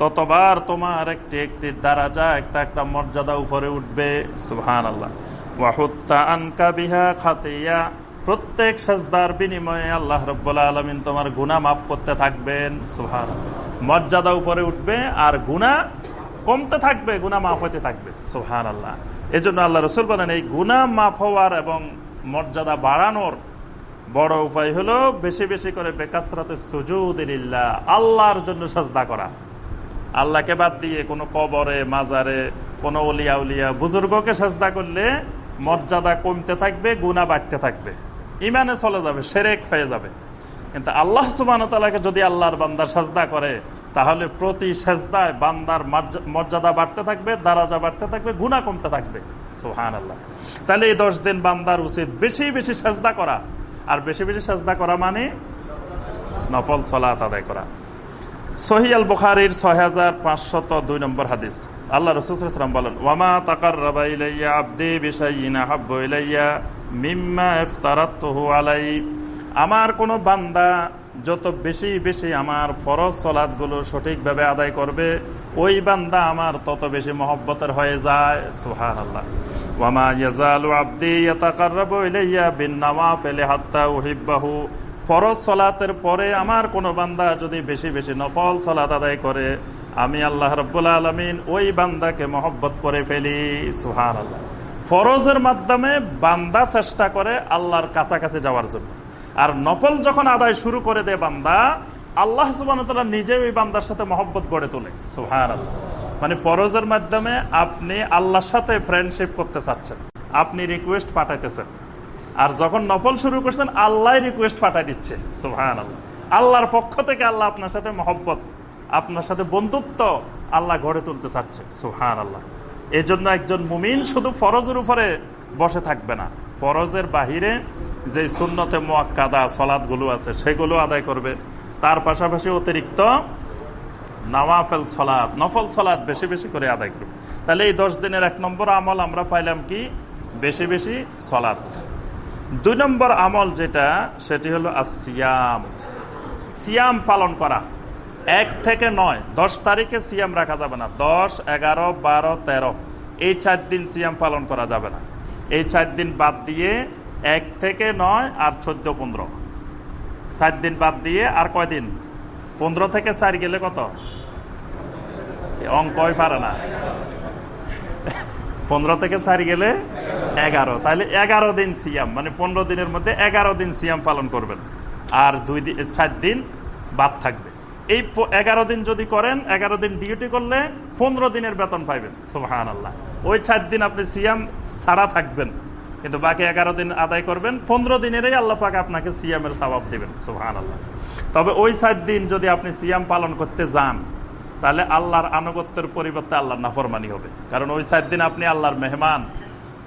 ততবার তোমার একটি একটি দারাজা একটা একটা মর্যাদা উপরে উঠবে সুহান আল্লাহ ওয়াহুত্তা আনকা বিহা খাতিয়া। প্রত্যেক সাজদার বিনিময়ে আল্লাহ রব্বুল্লা আলমিন তোমার গুণা মাফ করতে থাকবেন সুহান মর্যাদা উপরে উঠবে আর গুণা কমতে থাকবে গুণা মাফ হইতে থাকবে সুহান আল্লাহ এই জন্য আল্লাহ রসুল বলেন, এই গুণা মাফ হওয়ার এবং মর্যাদা বাড়ানোর বড় উপায় হলো বেশি বেশি করে বেকাসরাতে সুজুদিল্লা আল্লাহর জন্য সাজদা করা। আল্লাহকে বাদ দিয়ে কোনো কবরে, মাজারে, কোনো অলিয়া উলিয়া বুজুর্গকে সাজদা করলে মর্যাদা কমতে থাকবে গুণা বাড়তে থাকবে। ইমানে চলে যাবে, সেরেক হয়ে যাবে। কিন্তু আল্লাহ সুবান যদি আল্লাহর বান্দার সাজদা করে, তাহলে প্রতি সেজদায় বান্দার মর্যাদা বাড়তে থাকবে, দারাজা বাড়তে থাকবে গুণা কমতে থাকবে। সোহান আল্লাহ তাহলে এই দশ দিন বান্দার উচিত বেশি বেশি সেজদা করা। আর বেশি বেশি সেজদা করা মানে নফল সলাত আদায় করা। সহি আল বুখারির ছয় হাজার পাঁচশত দুই নম্বর হাদিস। আল্লাহ রসুলাম বলেন, ওয়ামা তাকার রাবা ইলাইয়া আব্দি বিশাইনা হাব্ব ইলাইয়া মিম্মা ইফতারাত্তহু আলাই। আমার কোনো বান্দা যত বেশি বেশি আমার ফরজ সলাদগুলো সঠিকভাবে আদায় করবে, ওই বান্দা আমার তত বেশি মহব্বতের হয়ে যায়। সুহান আল্লাহ ওয়ামা ইয়াজালু আব্দি ইয়াতাকাররাবু ইলাইয়া বিন নাওয়াফিল হাত্তা উহিব্বাহু। ফরজ সলাতের পরে আমার কোনো বান্দা যদি বেশি বেশি নফল সলাত আদায় করে, আমি আল্লাহ রব্বুল আলমিন ওই বান্দাকে মহব্বত করে ফেলি। সুহান আল্লাহ ফরজের মাধ্যমে বান্দা চেষ্টা করে আল্লাহর কাছাকাছি যাওয়ার জন্য। আর নফল যখন আদায় শুরু করে দেয় বান্দা, আল্লাহ সুবান নিজেই ওই বান্দার সাথে মহব্বত গড়ে তোলে। সুহান আল্লাহ মানে পরজের মাধ্যমে আপনি আল্লাহর সাথে ফ্রেন্ডশিপ করতে চাচ্ছেন। আপনি রিকোয়েস্ট পাঠাইতেছেন। আর যখন নফল শুরু করছেন আল্লাহ রিকোয়েস্ট পাঠাই দিচ্ছে। সুহান আল্লাহ আল্লাহর পক্ষ থেকে আল্লাহ আপনার সাথে মহব্বত, আপনার সাথে বন্ধুত্ব আল্লাহ গড়ে তুলতে চাচ্ছে। সুহান আল্লাহ এই জন্য একজন মুমিন শুধু ফরজের উপরে বসে থাকবে না। ফরজের বাহিরে যে শূন্যতে মোয়াক্কাদা সলাদগুলো আছে, সেগুলো আদায় করবে। তার পাশাপাশি অতিরিক্ত নাওয়াফেল সলাদ নফল সলাদ বেশি বেশি করে আদায় করবে। তাহলে এই দশ দিনের এক নম্বর আমল আমরা পাইলাম কি? বেশি বেশি সলাদ দুই নম্বর আমল যেটা, সেটি হলো সিয়াম সিয়াম পালন করা। এক থেকে নয়, দশ তারিখে সিয়াম রাখা যাবে না। দশ, এগারো, বারো, তেরো। এই চার দিন সিয়াম পালন করা যাবে না। এই চার দিন বাদ দিয়ে এক থেকে নয় আর চোদ্দ, পনেরো। চার দিন বাদ দিয়ে আর কয়দিন পনেরো থেকে চার গেলে কত? অঙ্কই পারে না। পনেরো থেকে চার গেলে এগারো। তাহলে এগারো দিন সিয়াম মানে পনেরো দিনের মধ্যে এগারো দিন সিয়াম পালন করবেন। আর দুই দিন চার দিন বাদ থাকবে। এই এগারো দিন যদি করেন, এগারো দিন ডিউটি করলে পনেরো দিনের বেতন পাইবেন। সুহান আল্লাহ ওই চার দিন আপনি সিয়াম ছাড়া থাকবেন। কিন্তু বাকি এগারো দিন আদায় করবেন, পনেরো দিনেরই আল্লাহ পাক আপনাকে সিয়ামের স্বভাব দিবেন। সুহান আল্লাহ তবে ওই চার দিন যদি আপনি সিয়াম পালন করতে যান তাহলে আল্লাহর আনুগত্যের পরিবর্তে আল্লাহর নাফরমানি হবে। কারণ ওই চার দিন আপনি আল্লাহর মেহমান।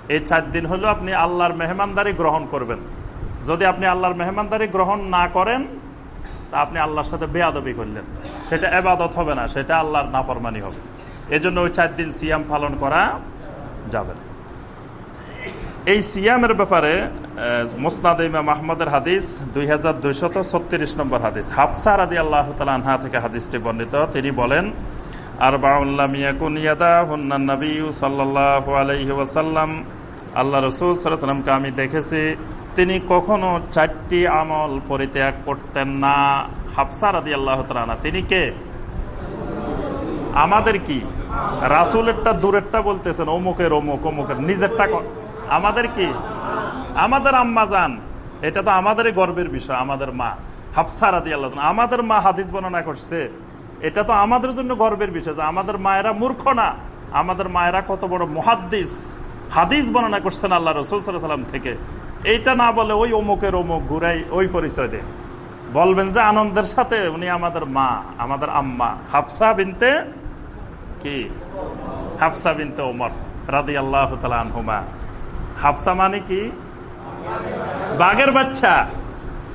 এই চার দিন হলেও আপনি আল্লাহর মেহমানদারি গ্রহণ করবেন। যদি আপনি আল্লাহর মেহমানদারি গ্রহণ না করেন, তা আপনি আল্লাহর সাথে বেয়াদবি করলেন। সেটা এবাদত হবে না, সেটা আল্লাহর নাফরমানি হবে। এজন্য ওই চার দিন সিয়াম পালন করা যাবে এই সিয়ামের ব্যাপারে মোসনাদ ইমাম হাদিস দুই হাজার দুইশত ছত্রিশ নম্বর হাদিস। হাফসা রাদি আল্লাহ আনহা থেকে হাদিসটি বর্ণিত। তিনি বলেন আর বাউল্লামিয়াকুনিয়াদা সাল্লাহ আলহি ওয়াসাল্লাম, আল্লাহ রসুল সাল্লামকে আমি দেখেছি, তিনি কখনো চারটি আমল পরিত্যাগ করতেন না। হাফসা রাদি আল্লাহ তালা তিনি কে? আমাদের কি? রাসুলেরটা দূরেরটা বলতেছেন, অমুকের অমুক, অমুকের, নিজেরটা আমাদের কি? আমাদের আম্মা যান এটা তো আমাদেরই গর্বের বিষয়, আমাদের মা। হাফসা রাদি আল্লাহ আমাদের মা হাদিস বর্ণনা করছে। এটা তো আমাদের জন্য গর্বের বিষয় যে আমাদের মায়েরা মূর্খ না, আমাদের মায়েরা কত বড় মহাদ্দিস। হাদিস বর্ণনা করছেন আল্লাহ রসুল সাল্লাম থেকে। এইটা না বলে ওই অমুকের অমুক ঘুরাই ওই পরিচয় দেয়। বলবেন যে আনন্দের সাথে উনি আমাদের মা, আমাদের আম্মা। হাফসা বিনতে কি? হাফসা বিনতে ওমর রাদি আল্লাহ তালা আনহুমা। হাফসা মানে কি? বাঘের বাচ্চা।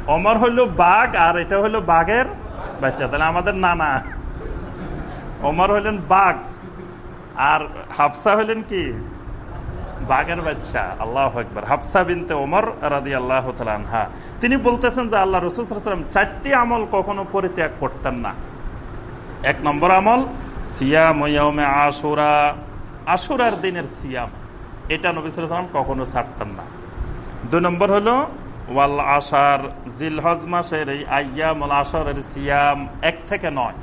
অমর হইল বাঘ আর এটা হইল বাঘের বাচ্চা। তাহলে আমাদের নানা। অমর হইলেন বাঘ। আর হাফসা হইলেন কি? বাঘের বাচ্চা। আল্লাহ একবার হাফসা বিনতে ওমর রাদি আল্লাহ হা তিনি বলতেছেন যে আল্লাহ রসুলাম চারটি আমল কখনো পরিত্যাগ করতেন না। এক নম্বর আমল, সিয়াম আশুরা। আশুরার দিনের সিয়াম। এটা নবিসাম কখনো ছাড়তেন না। দুই নম্বর হলো, ওয়াল আশার জিল হজ মাসের এই আয়াম আশরের সিয়াম এক থেকে নয়।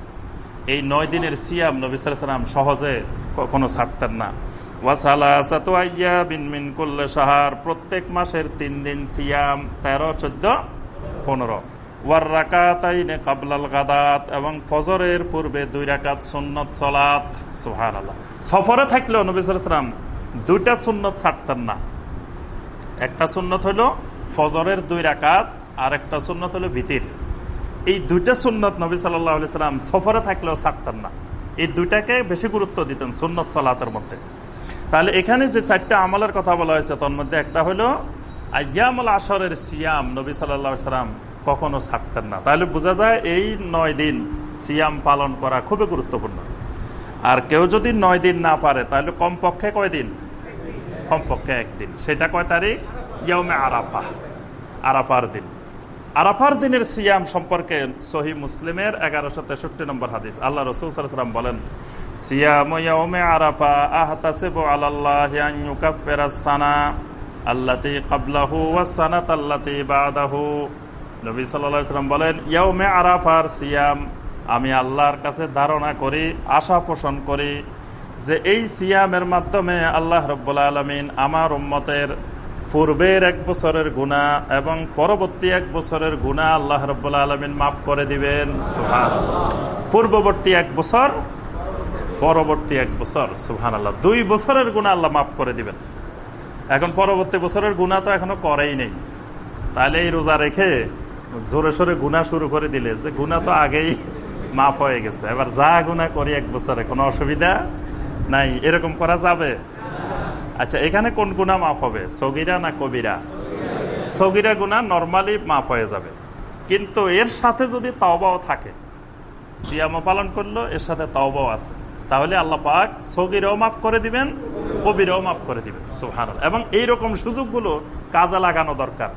এই নয় দিনের সিয়াম নবিসাম সহজে কখনো ছাড়তেন না। সাহার প্রত্যেক মাসের তিন দিন সিয়াম তেরো, চোদ্দ, পনেরো। ওয়ার রাকাতাইনে কাবলাল গাদাত, এবং ফজরের পূর্বে দুই রাকাত সুন্নত সলাত সোহার সফরে থাকলেও নবিসাম দুইটা সুন্নত ছাড়তেন না। একটা সুন্নত হলো ফজরের দুই রাকাত, আর একটা সুন্নত হলো ভিতির। এই দুইটা সুন্নত নবী সাল্লাহ সাল্লাম সফরে থাকলেও ছাড়তেন না। এই দুইটাকে বেশি গুরুত্ব দিতেন সুন্নত সলাতের মধ্যে। তাহলে এখানে যে চারটা আমলের কথা বলা হয়েছে, তার মধ্যে একটা হলো আয়ামুল আসরের সিয়াম নবী সাল্লা সাল্লাম কখনো ছাড়তেন না। তাহলে বোঝা যায় এই নয় দিন সিয়াম পালন করা খুবই গুরুত্বপূর্ণ। আর কেউ যদি নয় দিন না পারে, তাহলে কমপক্ষে কয় দিন? কমপক্ষে একদিন সেটা কয় তারিখ? ইয়মে আরাফা। আরাফার দিন। আরাফার দিনের সিয়াম সম্পর্কে সহি মুসলিমের এগারোশো তেষট্টি নম্বর হাদিস। আল্লাহ রসুল বলেন, সিয়াম আরাফা আল্লাতি বাদাহু। বলেন আরাফার সিয়াম আমি আল্লাহর কাছে ধারণা করি, আশা পোষণ করি যে এই সিয়ামের মাধ্যমে আল্লাহ রব্বুল্লা আলমিন আমার উম্মতের পূর্বের এক বছরের গুণা এবং পরবর্তী এক বছরের গুণা আল্লাহ রব্বুল্লা আলমিন মাফ করে দিবেন। পূর্ববর্তী এক বছর, পরবর্তী এক বছর সুহান আল্লাহ দুই বছরের গুণা আল্লাহ মাফ করে দিবেন। এখন পরবর্তী বছরের গুণা তো এখনও করেই নেই। তাহলে এই রোজা রেখে জোরে সোরে গুণা শুরু করে দিলে যে গুণা তো আগেই মাফ হয়ে গেছে। এবার যা গুণা করি এক বছরে, কোনো অসুবিধা নাই। এরকম করা যাবে? আচ্ছা এখানে কোন গুণা মাফ হবে? সগিরা না কবিরা? সগিরা গুণা নর্মালি মাফ হয়ে যাবে। কিন্তু এর সাথে যদি তাওবাও থাকে, সিয়ামও পালন করল, এর সাথে তাওবাও আছে। তাহলে আল্লাহ পাক সগিরাও মাফ করে দিবেন, কবিরাও মাফ করে দিবেন। সুহান এবং এইরকম সুযোগগুলো কাজে লাগানো দরকার।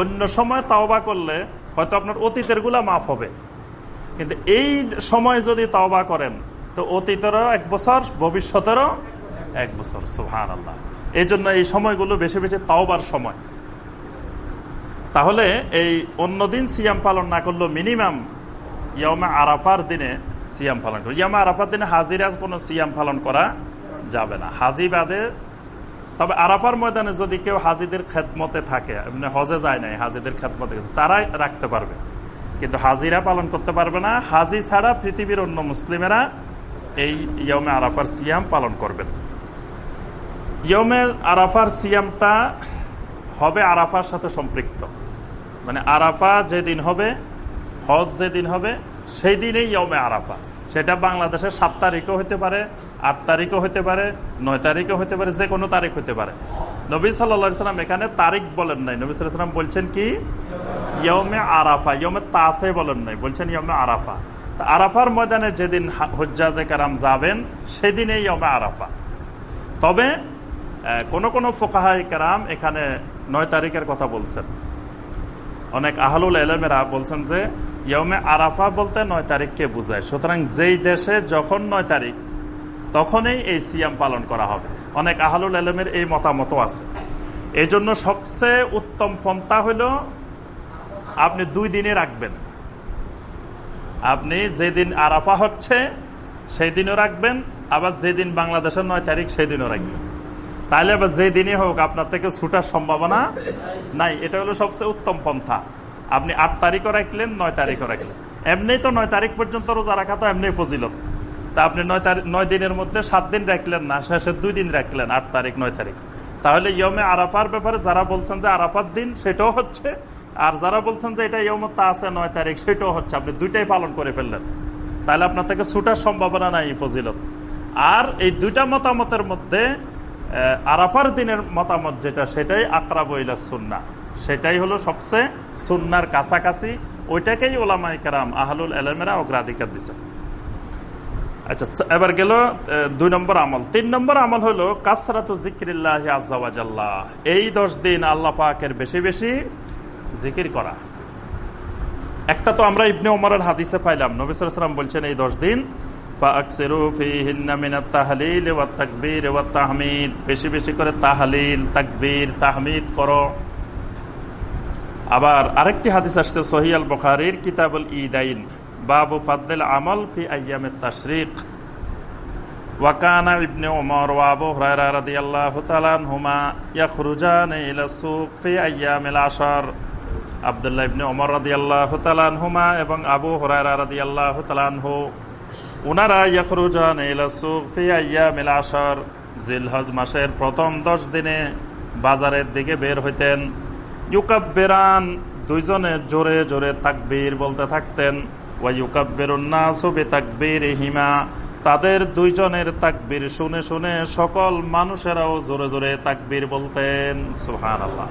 অন্য সময় তাওবা করলে হয়তো আপনার অতীতেরগুলা মাফ হবে। কিন্তু এই সময় যদি তাওবা করেন, তো অতীতেরও এক বছর, ভবিষ্যতেরও এক বছর সুহান আল্লাহ এই জন্য এই সময়গুলো বেশি বেশি তাওবার সময়। তাহলে এই অন্যদিন সিয়াম পালন না করলেও মিনিমাম ইয়ামা আরাফার দিনে সিয়াম পালন করবে। ইয়ামা আরাফার দিনে হাজিরা কোনো সিয়াম পালন করা যাবে না। হাজি বাদে, তবে আরাফার ময়দানে যদি কেউ হাজিদের খেদমতে থাকে, এমনি হজে যায় নাই, হাজিদের খেদমতে তারাই রাখতে পারবে। কিন্তু হাজিরা পালন করতে পারবে না। হাজি ছাড়া পৃথিবীর অন্য মুসলিমেরা এই ইয়মে আরাফার সিয়াম পালন করবেন। ইয়মে আরাফার সিয়ামটা হবে আরাফার সাথে সম্পৃক্ত। মানে আরাফা যেদিন হবে, হজ যেদিন হবে সেই দিনেই ইয়মে আরাফা। সেটা বাংলাদেশের সাত তারিখও হতে পারে, আট তারিখও হতে পারে, নয় তারিখও হতে পারে, যে কোনো তারিখ হতে পারে। নবী সাল্লা সাল্লাম এখানে তারিখ বলেন নাই। নবী সাল্লাম বলছেন কি? ইয়মে আরাফা ইয়মে তাসে বলেন নাই। বলছেন ইয়মে আরাফা। আরাফার ময়দানে যেদিন হজ্জাজে কারাম যাবেন, সেদিনেই ইয়মে আরাফা। তবে কোন কোন ফোকাহাই কারাম এখানে নয় তারিখের কথা বলছেন। অনেক আহলুল এলমেরা বলছেন যে ইয়মে আরাফা বলতে নয় তারিখকে বুঝায়। সুতরাং যেই দেশে যখন নয় তারিখ তখনই এই সিয়াম পালন করা হবে। অনেক আহলুল এলমের এই মতামত আছে। এই জন্য সবচেয়ে উত্তম পন্থা হইল, আপনি দুই দিনে রাখবেন। আপনি যেদিন আরাফা হচ্ছে সেই দিনও রাখবেন, আবার যেদিন বাংলাদেশের নয় তারিখ সেই দিনও রাখবেন। তাহলে আবার যে দিনই হোক, আপনার থেকে ছুটার সম্ভাবনা নাই। এটা হলো সবচেয়ে উত্তম পন্থা। আপনি আট তারিখও রাখলেন, নয় তারিখও রাখলেন। এমনি তো নয় তারিখ পর্যন্ত রোজা রাখা তো এমনি ফজিলত। তা আপনি নয় তারিখ, নয় দিনের মধ্যে সাত দিন রাখলেন না, শেষে দুই দিন রাখলেন, আট তারিখ, নয় তারিখ। তাহলে ইয়মে আরাফার ব্যাপারে যারা বলছেন যে আরাফার দিন, সেটাও হচ্ছে, আর যারা বলছেন যে এটা ইয়মতা আছে নয় তারিখ, সেটাও হচ্ছে, আপনি দুইটাই পালন করে ফেললেন। তাহলে আপনার থেকে ছুটার সম্ভাবনা নাই ফজিলত। আর এই দুইটা মতামতের মধ্যে আরাফার দিনের মতামত যেটা, সেটাই আকরাব সুন্না সেটাই হলো সবচেয়ে সুন্নার কাছাকাছি, ওইটাকেই ওলামাই কারাম, আহলুল এলমেরা অগ্রাধিকার দিচ্ছে আচ্ছা এবার গেল দুই নম্বর আমল। তিন নম্বর আমল হলো, কাসরাত এই দশ দিন আল্লাহ পাকের বেশি বেশি জিকির করা। একটা তো আমরা ইবনে ওমরের হাদিসে পাইলাম নবিসাম বলছেন, এই দশ দিন বেশি বেশি করে তাহলিল আবার আরেকটি হাদিস আসছে সহিয়াল বখারির কিতাবুল ইদাইন বাবু ফাদ্দেল আমল ফি আয়ামে তাশরিক। ওয়াকানা ওয়াবু আনহুমা ইয়াখরুজান ফি আনহুমা এবং আবু ইয়াখরুজান ফি মাসের প্রথম 10 দিনে বাজারের দিকে বের হইতেন। ইউকাব্বেরান দুইজনে জোরে জোরে তাকবীর বলতে থাকতেন। তাদের দুইজনের তাকবির শুনে শুনে সকল মানুষেরাও জোরে জোরে তাকবির বলতেন। সুহান আল্লাহ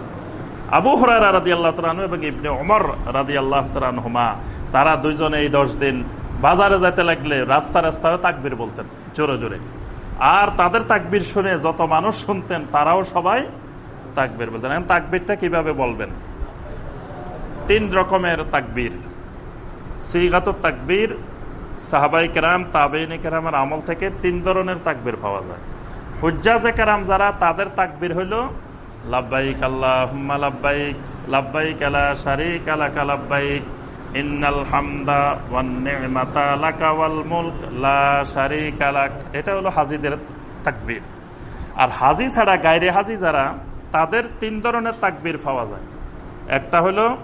আবু হরাই রাদি আল্লাহ তালু এবং ইবনে ওমর রাদি আল্লাহ হুমা তারা দুইজনে এই দশ দিন বাজারে যেতে লাগলে রাস্তা রাস্তায় তাকবির বলতেন, জোরে জোরে। আর তাদের তাকবির শুনে যত মানুষ শুনতেন, তারাও সবাই তাকবির বলতেন। তাকবিরটা কীভাবে বলবেন? তিন রকমের তাকবির। সিগাত তাকবির সাহাবাই কেরাম, তাবেইন কেরামের আমল থেকে তিন ধরনের তাকবির পাওয়া যায়। হুজ্জাজে কেরাম যারা, তাদের তাকবির হইল লাব্বাইক আল্লাহ লাব্বাইক লাব্বাইক আলা শারিক আলাকা লাব্বাইক লা এটা হলো হাজিদের তাকবির। আর হাজি ছাড়া হাজি যারা, তাদের তিন ধরনের তাকবির পাওয়া যায়। একটা হলো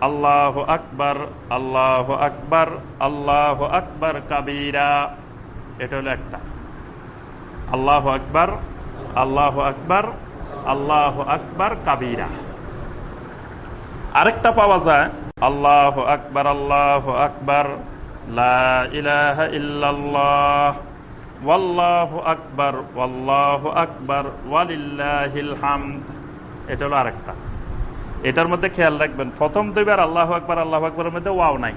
আল্লাহ আকবার আল্লাহ আকবার আল্লাহ আকবার কাবিরা। এটা হলো একটা। আল্লাহ আকবার আল্লাহ আকবার আল্লাহ আকবার কাবিরা। আরেকটা পাওয়া যায়, আল্লাহ আকবার আল্লাহ আকবার ওয়াল্লাহু আকবার ওয়াল্লাহু আকবার, ওয়ালিল্লাহিল হামদ। এটা হলো আরেকটা। এটার মধ্যে খেয়াল রাখবেন। প্রথম দুইবার আল্লাহ আকবার, আল্লাহ আকবরের মধ্যে ওয়াও নাই।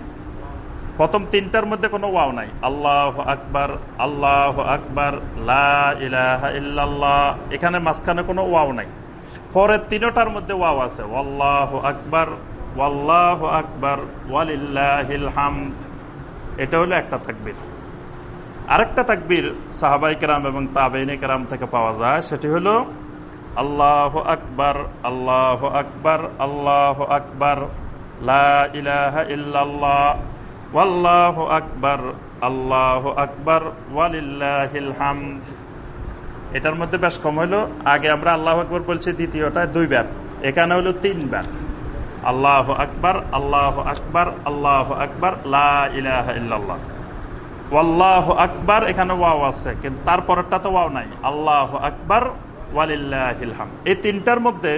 প্রথম তিনটার মধ্যে কোনো ওয়াও নাই। আল্লাহ আকবার আল্লাহ আকবার, লা ইলাহা ইল্লাল্লাহ। এখানে মাঝখানে কোনো ওয়াও নাই। পরের তিনটার মধ্যে ওয়াও আছে। ওয়াল্লাহ আকবার ওয়াল্লাহ আকবার, ওয়ালিল্লাহিল হামদ। এটা হলো একটা তাকবির। আরেকটা তাকবির সাহাবাই কেরাম এবং তাবেইনে কেরাম থেকে পাওয়া যায়, সেটি হলো আল্লাহ আকবার আল্লাহ আকবার আল্লাহ আকবার। লা ইলাহা ইল্লাল্লাহ, ওয়াল্লাহ আকবার, আল্লাহ আকবার হামদ। এটার মধ্যে বেশ কম হলো আগে আমরা আল্লাহ আকবর বলছি দ্বিতীয়টা দুইবার। এখানে হলো তিনবার। আল্লাহ আকবার আল্লাহ আকবার আল্লাহ আকবার, লা ইলাহা ইল্লাল্লাহ। ওয়াল্লাহ আকবার, এখানে ওয়াও আছে, কিন্তু তারপরেরটা তো ওয়াও নাই। আল্লাহ আকবার ওয়ালিল্লাহিলহাম এই তিনটার মধ্যে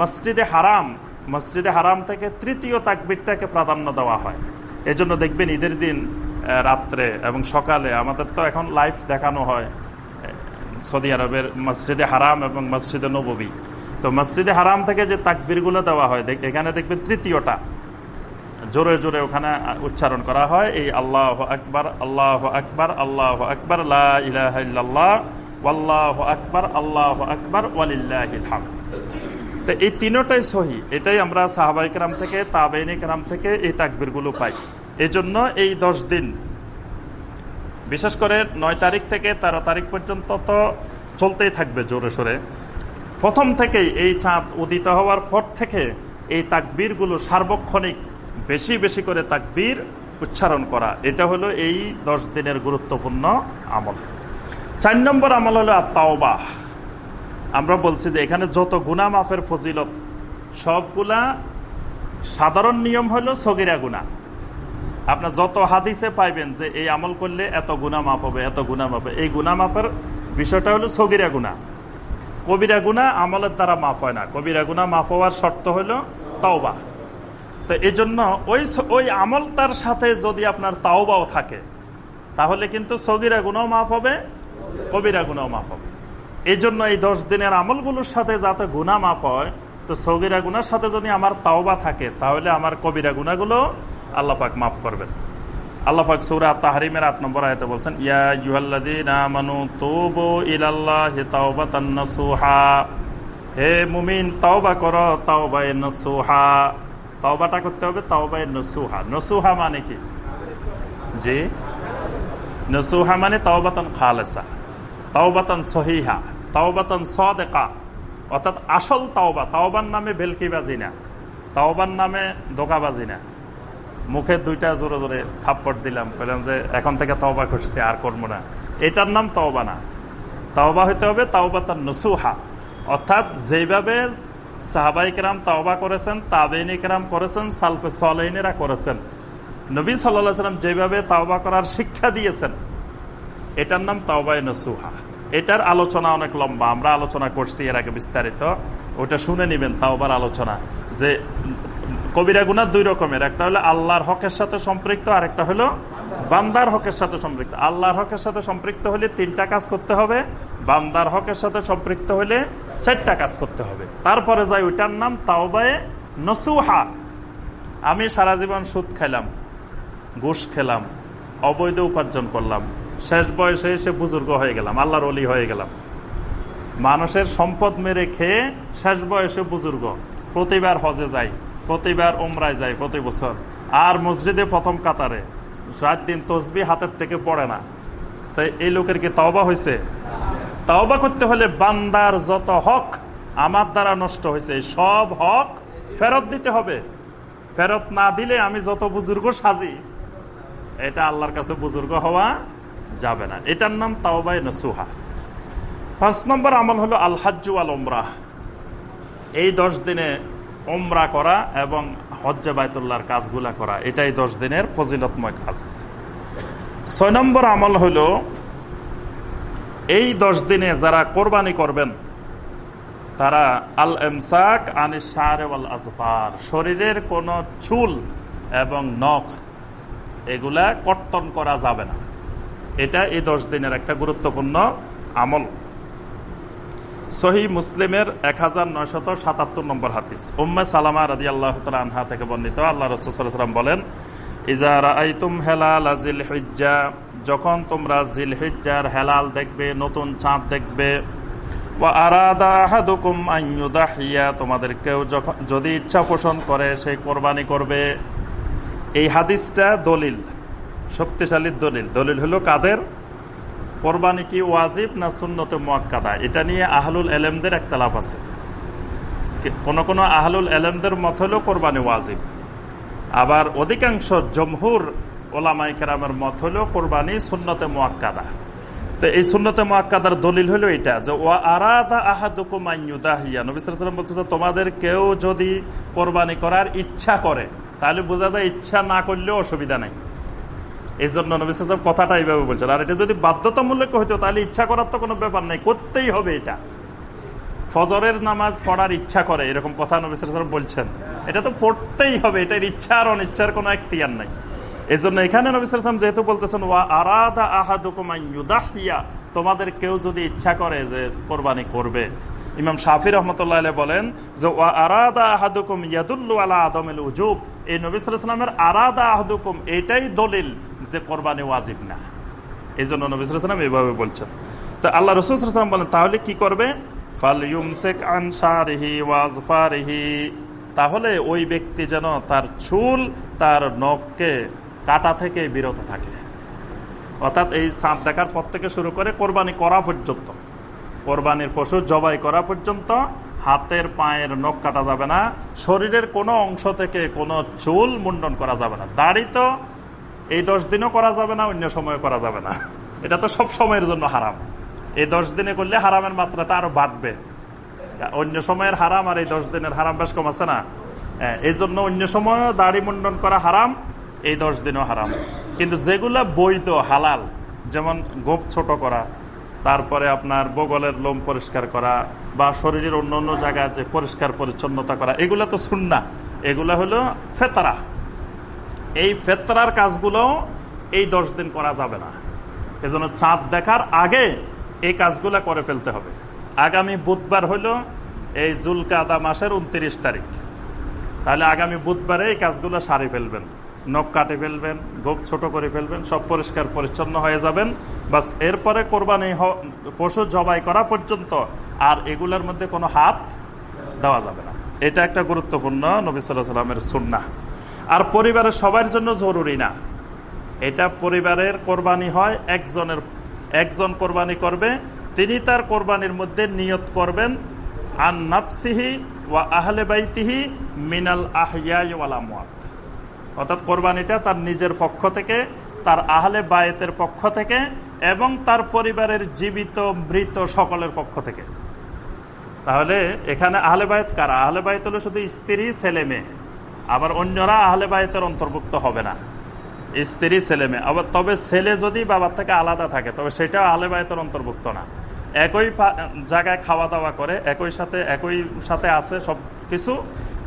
মসজিদে হারাম মসজিদে হারাম থেকে তৃতীয় তাকবিরটাকে প্রাধান্য দেওয়া হয়। এজন্য দেখবেন ঈদের দিন রাত্রে এবং সকালে আমাদের তো এখন লাইভ দেখানো হয় সৌদি আরবের মসজিদে হারাম এবং মসজিদে নবী তো মসজিদে হারাম থেকে যে তাকবিরগুলো দেওয়া হয় এখানে দেখবেন তৃতীয়টা। জোরে জোরে ওখানে উচ্চারণ করা হয়, এই আল্লাহ আকবার আল্লাহ আকবার আল্লাহ আকবার আল্লাহ আকবার আল্লাহ আকবার ওয়ালিল্লাহাম তো এই তিনটাই সহি, এটাই আমরা সাহাবাই কেরাম থেকে, তাবেইনি কেরাম থেকে এই তাকবিরগুলো পাই। এই জন্য এই দশ দিন, বিশেষ করে নয় তারিখ থেকে তেরো তারিখ পর্যন্ত তো চলতেই থাকবে জোরে সোরে। প্রথম থেকেই এই চাঁদ উদিত হওয়ার পর থেকে এই তাকবীরগুলো সার্বক্ষণিক বেশি বেশি করে তাকবীর উচ্চারণ করা। এটা হলো এই দশ দিনের গুরুত্বপূর্ণ আমল। চার নম্বর আমল হলো আত্মাওবাহ আমরা বলছি যে এখানে যত গুণা মাফের ফজিলত, সবগুলা সাধারণ নিয়ম হলো সগিরা গুণা আপনার যত হাদিসে পাইবেন যে এই আমল করলে এত গুণা মাপ হবে, এত গুণা মাপ হবে, এই গুণা মাপের বিষয়টা হলো সগিরা গুণা কবিরা গুণা আমলের দ্বারা মাফ হয় না। কবিরা গুণা মাফ হওয়ার শর্ত হলো তাওবা। তো এই জন্য ওই ওই আমলটার সাথে যদি আপনার তাওবাও থাকে, তাহলে কিন্তু সগিরা গুণাও মাফ হবে কবিরা গুণাও মাফ হবে। এই জন্য এই দশ দিনের আমলগুলোর সাথে যাতে গুণা মাফ হয়, তো সগিরা গুনার সাথে যদি আমার তাওবা থাকে, তাহলে আমার কবিরা গুণাগুলো আল্লাপাক মাফ করবেন। আল্লাপাক সৌরা তাহারিমের আট নম্বর আয়তে বলছেন হে মুমিন, তাওবা করো, তাওবায়ে নাসুহা। তাওবাটা করতে হবে তাওবায়ে নসুহা। নসুহা মানে কি? জি? নসুহা মানে তাওবাতান খালেসা। তাওবাতান সহিহা, তাওবাতান সদেকা। অর্থাৎ আসল তাওবা, তাওবার নামে ভেলকিবাজি না তাওবার নামে দোকাবাজি না মুখে দুইটা জোরে জোরে থাপ্পড় দিলাম বললাম যে এখন থেকে তওবা করছে আর করব না। এটার নাম তওবা না। তাওবা হইতে হবে তাওবা তার নসুহা। অর্থাৎ যেভাবে সাহাবাই কেরাম তাওবা করেছেন, তাবেইনি কেরাম করেছেন, সালফে সলাইনেরা করেছেন। নবী সাল্লাহ সাল্লাম যেভাবে তাওবা করার শিক্ষা দিয়েছেন এটার নাম তাওবাই নসুহা। এটার আলোচনা অনেক লম্বা, আমরা আলোচনা করছি এর আগে বিস্তারিত। ওটা শুনে নিবেন, তাওবার আলোচনা। যে কবিরা গুণা দুই রকমের, একটা হলো আল্লাহর হকের সাথে সম্পৃক্ত আর একটা হলো বান্দার হকের সাথে সম্পৃক্ত। আল্লাহর হকের সাথে সম্পৃক্ত হলে তিনটা কাজ করতে হবে, বান্দার হকের সাথে সম্পৃক্ত হলে চারটা কাজ করতে হবে। তারপরে যাই, ওইটার নাম তাওবায়ে নসুহা। আমি সারা জীবন সুদ খেলাম, ঘুষ খেলাম, অবৈধ উপার্জন করলাম। শেষ বয়সে এসে বুজুর্গ হয়ে গেলাম, আল্লাহর অলি হয়ে গেলাম। মানুষের সম্পদ মেরে খেয়ে শেষ বয়সে বুজুর্গ। প্রতিবার হজে যাই, প্রতিবার ওমরায় যায় প্রতি বছর। আর মসজিদে প্রথম কাতারে। রাত দিন তসবি হাতের থেকে পড়ে না। তাই এই লোকের কি তাওবা হয়েছে তাওবা করতে হলে বান্দার যত হক আমার দ্বারা নষ্ট হয়েছে সব হক ফেরত দিতে হবে। ফেরত না দিলে আমি যত বুজুর্গ সাজি, এটা আল্লাহর কাছে বুজুর্গ হওয়া যাবে না। এটার নাম তাওবাই নসুহা। পাঁচ নম্বর আমল হলো আল হাজ্জু আল ওমরাহ এই দশ দিনে ওমরা করা এবং হজ্জে বায়তুল্লাহর কাজগুলা করা, এটাই দশ দিনের ফজিলতময় কাজ। ছয় নম্বর আমল হইল এই দশ দিনে যারা কোরবানি করবেন, তারা আল এমসাক আনি শাহরেওয়াল আজফার, শরীরের কোনো চুল এবং নখ, এগুলা কর্তন করা যাবে না। এটা এই দশ দিনের একটা গুরুত্বপূর্ণ আমল। সহি মুসলিমের এক হাজার নয়শত সাতাত্তর নম্বর হাদিস। উম্মে সালামা রাজি আল্লাহ আনহা থেকে বর্ণিত, আল্লাহ রসুলাম বলেন আইতুম হেলাল আজিল যখন তোমরা জিল হিজ্জার হেলাল দেখবে, নতুন চাঁদ দেখবে তোমাদের কেউ যখন, যদি ইচ্ছা পোষণ করে সেই কোরবানি করবে। এই হাদিসটা দলিল। শক্তিশালী দলিল। দলিল হলো কাদের? কোরবানি কি ওয়াজিব না শূন্যতে মোয়াক্কাদা? এটা নিয়ে আহলুল এলেমদের একটা লাভ আছে কোন কোনো আহলুল এলেমদের মত হলো কোরবানি ওয়াজিব। আবার অধিকাংশ জমহুর ওলামাই কেরামের মত হলো কোরবানি শূন্যতে মোয়াক্কাদা। তো এই শূন্যতে মোয়াক্কাদার দলিল হলো এটা, যে ও আরাদা আহাদুকুমাইয়ুদাহিয়া নবিসাম বলছে তোমাদের কেউ যদি কোরবানি করার ইচ্ছা করে, তাহলে বোঝা যায় ইচ্ছা না করলেও অসুবিধা নেই। এই জন্য নবিসাম কথাটা এইভাবে বলছেন, আর এটা যদি বাধ্যতামূলক হইতো তাহলে ইচ্ছা করার তো কোনো ব্যাপার নেই, করতেই হবে এটা। ফজরের নামাজ পড়ার ইচ্ছা করে, এরকম কথা নবিসাম বলছেন। এটা তো পড়তেই হবে, এটার ইচ্ছা আর অনিচ্ছার কোনো একটিয়ার নাই। এই জন্য এখানে নবিসাম যেহেতু বলতেছেন, ওয়া আরাদা আহাদুকুমাইয়া তোমাদের কেউ যদি ইচ্ছা করে যে কোরবানি করবে। ইমাম শাফি রহমতুল্লাহ বলেন যে, ওয়া আরাদা আহাদুকুম ইয়াদুল্লু আলা আদমিল উজুব এই নবী সালামের আরাদা আহাদুকুম, এটাই দলিল যে কোরবানি ওয়াজিব না। এই জন্য নবী সালাম এইভাবে বলছেন। তো আল্লাহ রসুলাম বলেন, তাহলে কি করবে? তাহলে ওই ব্যক্তি যেন তার চুল, তার নখকে কাটা থেকে বিরত থাকে। অর্থাৎ এই চাঁদ দেখার পর থেকে শুরু করে কোরবানি করা পর্যন্ত। কোরবানির পশু জবাই করা পর্যন্ত হাতের পায়ের নখ কাটা যাবে না, শরীরের কোনো অংশ থেকে কোনো চুল মুন্ডন করা যাবে না। দাড়ি তো এই দশ দিনও করা যাবে না, অন্য সময় করা যাবে না। এটা তো সব সময়ের জন্য হারাম। এই দশ দিনে করলে হারামের মাত্রাটা আরও বাড়বে। অন্য সময়ের হারাম আর এই দশ দিনের হারাম বেশ কম আছে না? এই জন্য অন্য সময় দাড়ি মুন্ডন করা হারাম, এই দশ দিনও হারাম। কিন্তু যেগুলা বৈধ, হালাল, যেমন গোপ ছোট করা তারপরে আপনার বগলের লোম পরিষ্কার করা বা শরীরের অন্য অন্য জায়গায় যে পরিষ্কার পরিচ্ছন্নতা করা, এগুলো তো শুননা এগুলো হলো ফেতরা। এই ফেতরার কাজগুলো এই দশ দিন করা যাবে না। এজন্য চাঁদ দেখার আগে এই কাজগুলো করে ফেলতে হবে। আগামী বুধবার হলো এই জুলকাদা মাসের উনত্রিশ তারিখ। তাহলে আগামী বুধবারে এই কাজগুলো সারি ফেলবেন। নখ কাটে ফেলবেন গোপ ছোট করে ফেলবেন, সব পরিষ্কার পরিচ্ছন্ন হয়ে যাবেন। বাস এরপরে কোরবানি পশু জবাই করা পর্যন্ত। আর এগুলোর মধ্যে কোনো হাত দেওয়া যাবে না। এটা একটা গুরুত্বপূর্ণ নবী সাল্লামের সুন্না আর পরিবারের সবার জন্য জরুরি না। এটা পরিবারের কোরবানি হয়, একজনের একজন কোরবানি করবে, তিনি তার কোরবানির মধ্যে নিয়ত করবেন, আন নাফসিহি ওয়া আহলে বাইতিহি মিনাল আহিয়া ওয়ালামাত অর্থাৎ কোরবানিটা তার নিজের পক্ষ থেকে, তার আহলে বায়েতের পক্ষ থেকে এবং তার পরিবারের জীবিত, মৃত সকলের পক্ষ থেকে। তাহলে এখানে আহলে বায়ত কারা? আহলে বায়ত হলো শুধু স্ত্রী, ছেলে, মেয়ে। আবার অন্যরা আহলে বায়তের অন্তর্ভুক্ত হবে না। স্ত্রী, ছেলে, মেয়ে। আবার তবে ছেলে যদি বাবার থেকে আলাদা থাকে, তবে সেটাও আহলে বায়তের অন্তর্ভুক্ত না। একই জায়গায় খাওয়া দাওয়া করে, একই সাথে একই সাথে আছে সব কিছু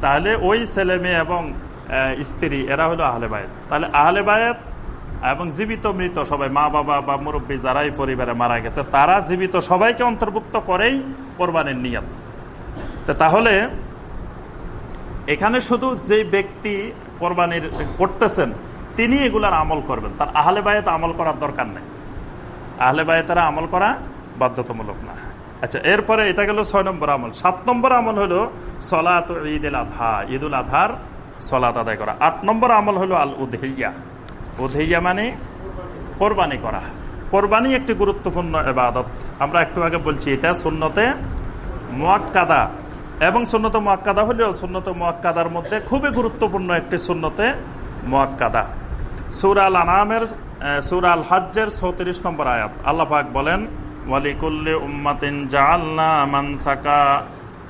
তাহলে ওই ছেলে, মেয়ে এবং স্ত্রী, এরা হলো আহলে বায়ত তাহলে আহলে বায়ত এবং জীবিত মৃত সবাই, মা বাবা বা মুরব্বী যারাই পরিবারে মারা গেছে, তারা জীবিত সবাইকে অন্তর্ভুক্ত করেই কোরবানির নিয়ম তো তাহলে এখানে শুধু যে ব্যক্তি কোরবানির করতেছেন, তিনি এগুলার আমল করবেন। তার আহলে বায়ত আমল করার দরকার নেই। আহলে বায়তেরা আমল করা বাধ্যতামূলক না। আচ্ছা এরপরে এটা গেল ছয় নম্বর আমল। সাত নম্বর আমল হলো সলাত ঈদ উল আধা। ঈদ উল আধার সলাত আদায় করা। আট নম্বর আমল হলো আল উদহিয়া উদহিয়া মানে কোরবানি করা। কোরবানি একটি গুরুত্বপূর্ণ এবাদত আমরা একটু আগে বলছি, এটা সুন্নতে মোয়াক্কাদা। এবং সুন্নত মোয়াক্কাদা হলেও সুন্নত মোয়াক্কাদার মধ্যে খুবই গুরুত্বপূর্ণ একটি সুন্নতে মোয়াক্কাদা। সুরাল আনামের সুরাল হজ্জের চৌত্রিশ নম্বর আয়াত। আল্লাহাক বলেন, ওয়ালিকুল্লি উম্মাতিন জাআলনা মানসাকা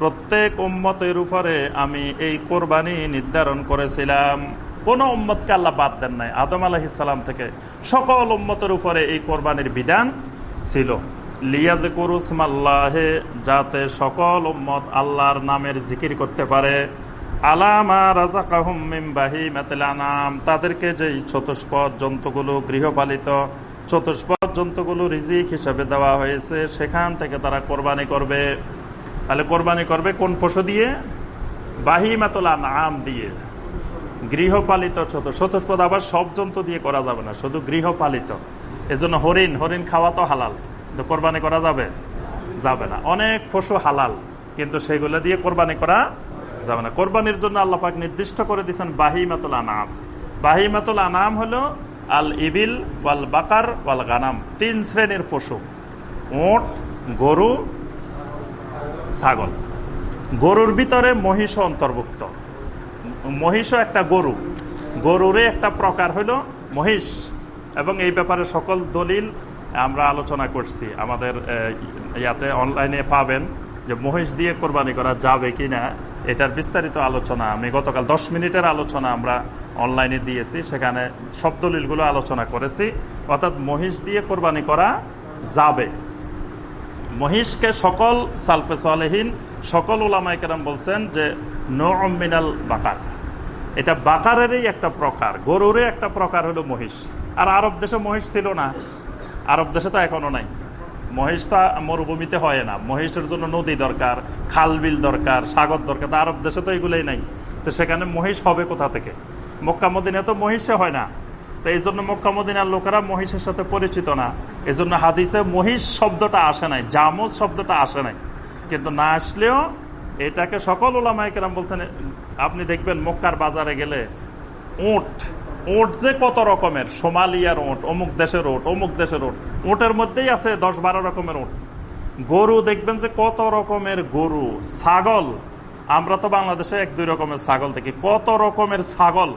প্রত্যেক উম্মতের উপরে আমি এই কোরবানি নির্ধারণ করেছিলাম। কোন উম্মতকে আল্লাহ বাদ দেন নাই। আদম আলাহিসাল্লাম থেকে সকল উম্মতের উপরে এই কোরবানির বিধান ছিল। লিয়াদ কুরুসমাল্লাহে যাতে সকল উম্মত আল্লাহর নামের জিকির করতে পারে। আলামা রাজা কাহুমিমবাহি মেতেলানাম তাদেরকে যেই চতুষ্পদ জন্তুগুলো গৃহপালিত চতুষ্পদ জন্তুগুলো রিজিক হিসাবে দেওয়া হয়েছে, সেখান থেকে তারা কোরবানি করবে। তাহলে কোরবানি করবে কোন পশু দিয়ে? বাহিমাতুলা নাম দিয়ে। গৃহপালিত ছোট, চতুষ্পদ আবার সব জন্তু দিয়ে করা যাবে না, শুধু গৃহপালিত। এজন্য হরিণ হরিণ খাওয়া তো হালাল তো কোরবানি করা যাবে? যাবে না। অনেক পশু হালাল, কিন্তু সেগুলো দিয়ে কোরবানি করা যাবে না। কোরবানির জন্য আল্লাপাক নির্দিষ্ট করে দিচ্ছেন বাহিমাতুল আনাম বাহিমাতুল আনাম হলো আল ইবিল, ওয়াল বাকার, ওয়াল গানাম, তিন শ্রেণির পশু। ওট গরু ছাগল। গরুর ভিতরে মহিষ অন্তর্ভুক্ত। মহিষ একটা গরু। গরুরে একটা প্রকার হলো মহিষ। এবং এই ব্যাপারে সকল দলিল আমরা আলোচনা করছি। আমাদের ইয়াতে অনলাইনে পাবেন যে মহিষ দিয়ে কোরবানি করা যাবে কি না এটার বিস্তারিত আলোচনা আমি গতকাল দশ মিনিটের আলোচনা আমরা অনলাইনে দিয়েছি। সেখানে সব দলিলগুলো আলোচনা করেছি। অর্থাৎ মহিষ দিয়ে কোরবানি করা যাবে। মহিষকে সকল সালফে সালেহীন, সকল ওলামাইকেরাম বলছেন যে নো মিনাল বাকার। এটা বাকারেরই একটা প্রকার, গরুরই একটা প্রকার হলো মহিষ। আর আরব দেশে মহিষ ছিল না। আরব দেশে তো এখনও নাই। মহিষ তো মরুভূমিতে হয় না। মহিষের জন্য নদী দরকার, খাল বিল দরকার, সাগর দরকার। আরব দেশে তো এগুলোই নাই। তো সেখানে মহিষ হবে কোথা থেকে? মক্কা মদিনে তো মহিষে হয় না। তো এই জন্য মক্কা মদিনার লোকেরা মহিষের সাথে পরিচিত না। এই জন্য হাদিসে মহিষ শব্দটা আসে নাই জামজ শব্দটা আসে নাই। কিন্তু না আসলেও এটাকে সকল ওলামাইকেরাম বলছেন, আপনি দেখবেন মক্কার বাজারে গেলে উঁট উঁট যে কত রকমের, সোমালিয়ার উঁট, অমুক দেশের উঁট, অমুক দেশের উঁট, উঁটের মধ্যেই আছে দশ বারো রকমের উঁট। গরু দেখবেন যে কত রকমের গরু, ছাগল। আমরা তো বাংলাদেশে এক দুই রকমের ছাগল দেখি। কত রকমের ছাগল,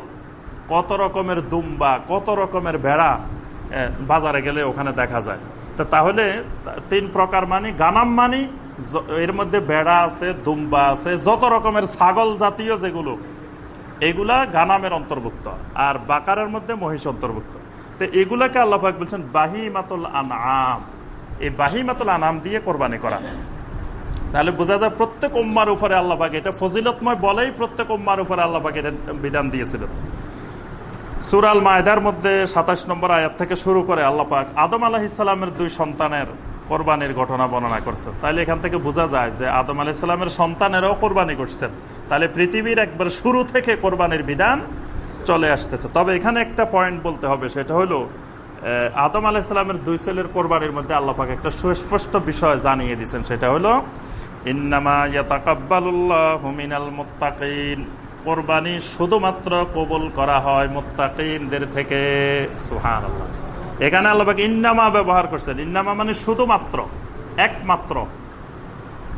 কত রকমের দুম্বা, কত রকমের ভেড়া বাজারে গেলে ওখানে দেখা যায়। তো তাহলে তিন প্রকার মানি। গানাম মানি এর মধ্যে বেড়া আছে, দুম্বা আছে, যত রকমের ছাগল জাতীয় যেগুলো, এগুলা গানামের অন্তর্ভুক্ত। আর বাকারের মধ্যে মহিষ অন্তর্ভুক্ত। তো এগুলাকে আল্লাহাক বলছেন বাহিমাতুল আনাম এই বাহিমাতুল আনাম দিয়ে কোরবানি করা। তাহলে বোঝা যায় প্রত্যেক উম্মার উপরে আল্লাহাক এটা ফজিলতময় বলেই প্রত্যেক উম্মার উপরে আল্লাহাক এটা বিধান দিয়েছিলেন। সুরাল মায়দার মধ্যে সাতাশ নম্বর আয়াত থেকে শুরু করে আল্লাপাক আদম আলাহিসাল্লামের দুই সন্তানের কোরবানির ঘটনা বর্ণনা করছেন। তাহলে এখান থেকে বোঝা যায় যে আদম আলাইসাল্লামের সন্তানেরাও কোরবানি করছেন। তাহলে পৃথিবীর একবার শুরু থেকে কোরবানির বিধান চলে আসতেছে। তবে এখানে একটা পয়েন্ট বলতে হবে, সেটা হলো আদম আলাইসাল্লামের দুই ছেলের কোরবানির মধ্যে আল্লাপাক একটা সুস্পষ্ট বিষয় জানিয়ে দিচ্ছেন সেটা হলো, ইন্নামা ইয়াতাকাব্বালুল্লাহ মিনাল মুত্তাকিন। কোরবানি শুধুমাত্র কবুল করা হয় মোত্তাকিনদের থেকে। সুহান এখানে আল্লাহকে ইন্নামা ব্যবহার করছেন। ইন্নামা মানে শুধুমাত্র, একমাত্র।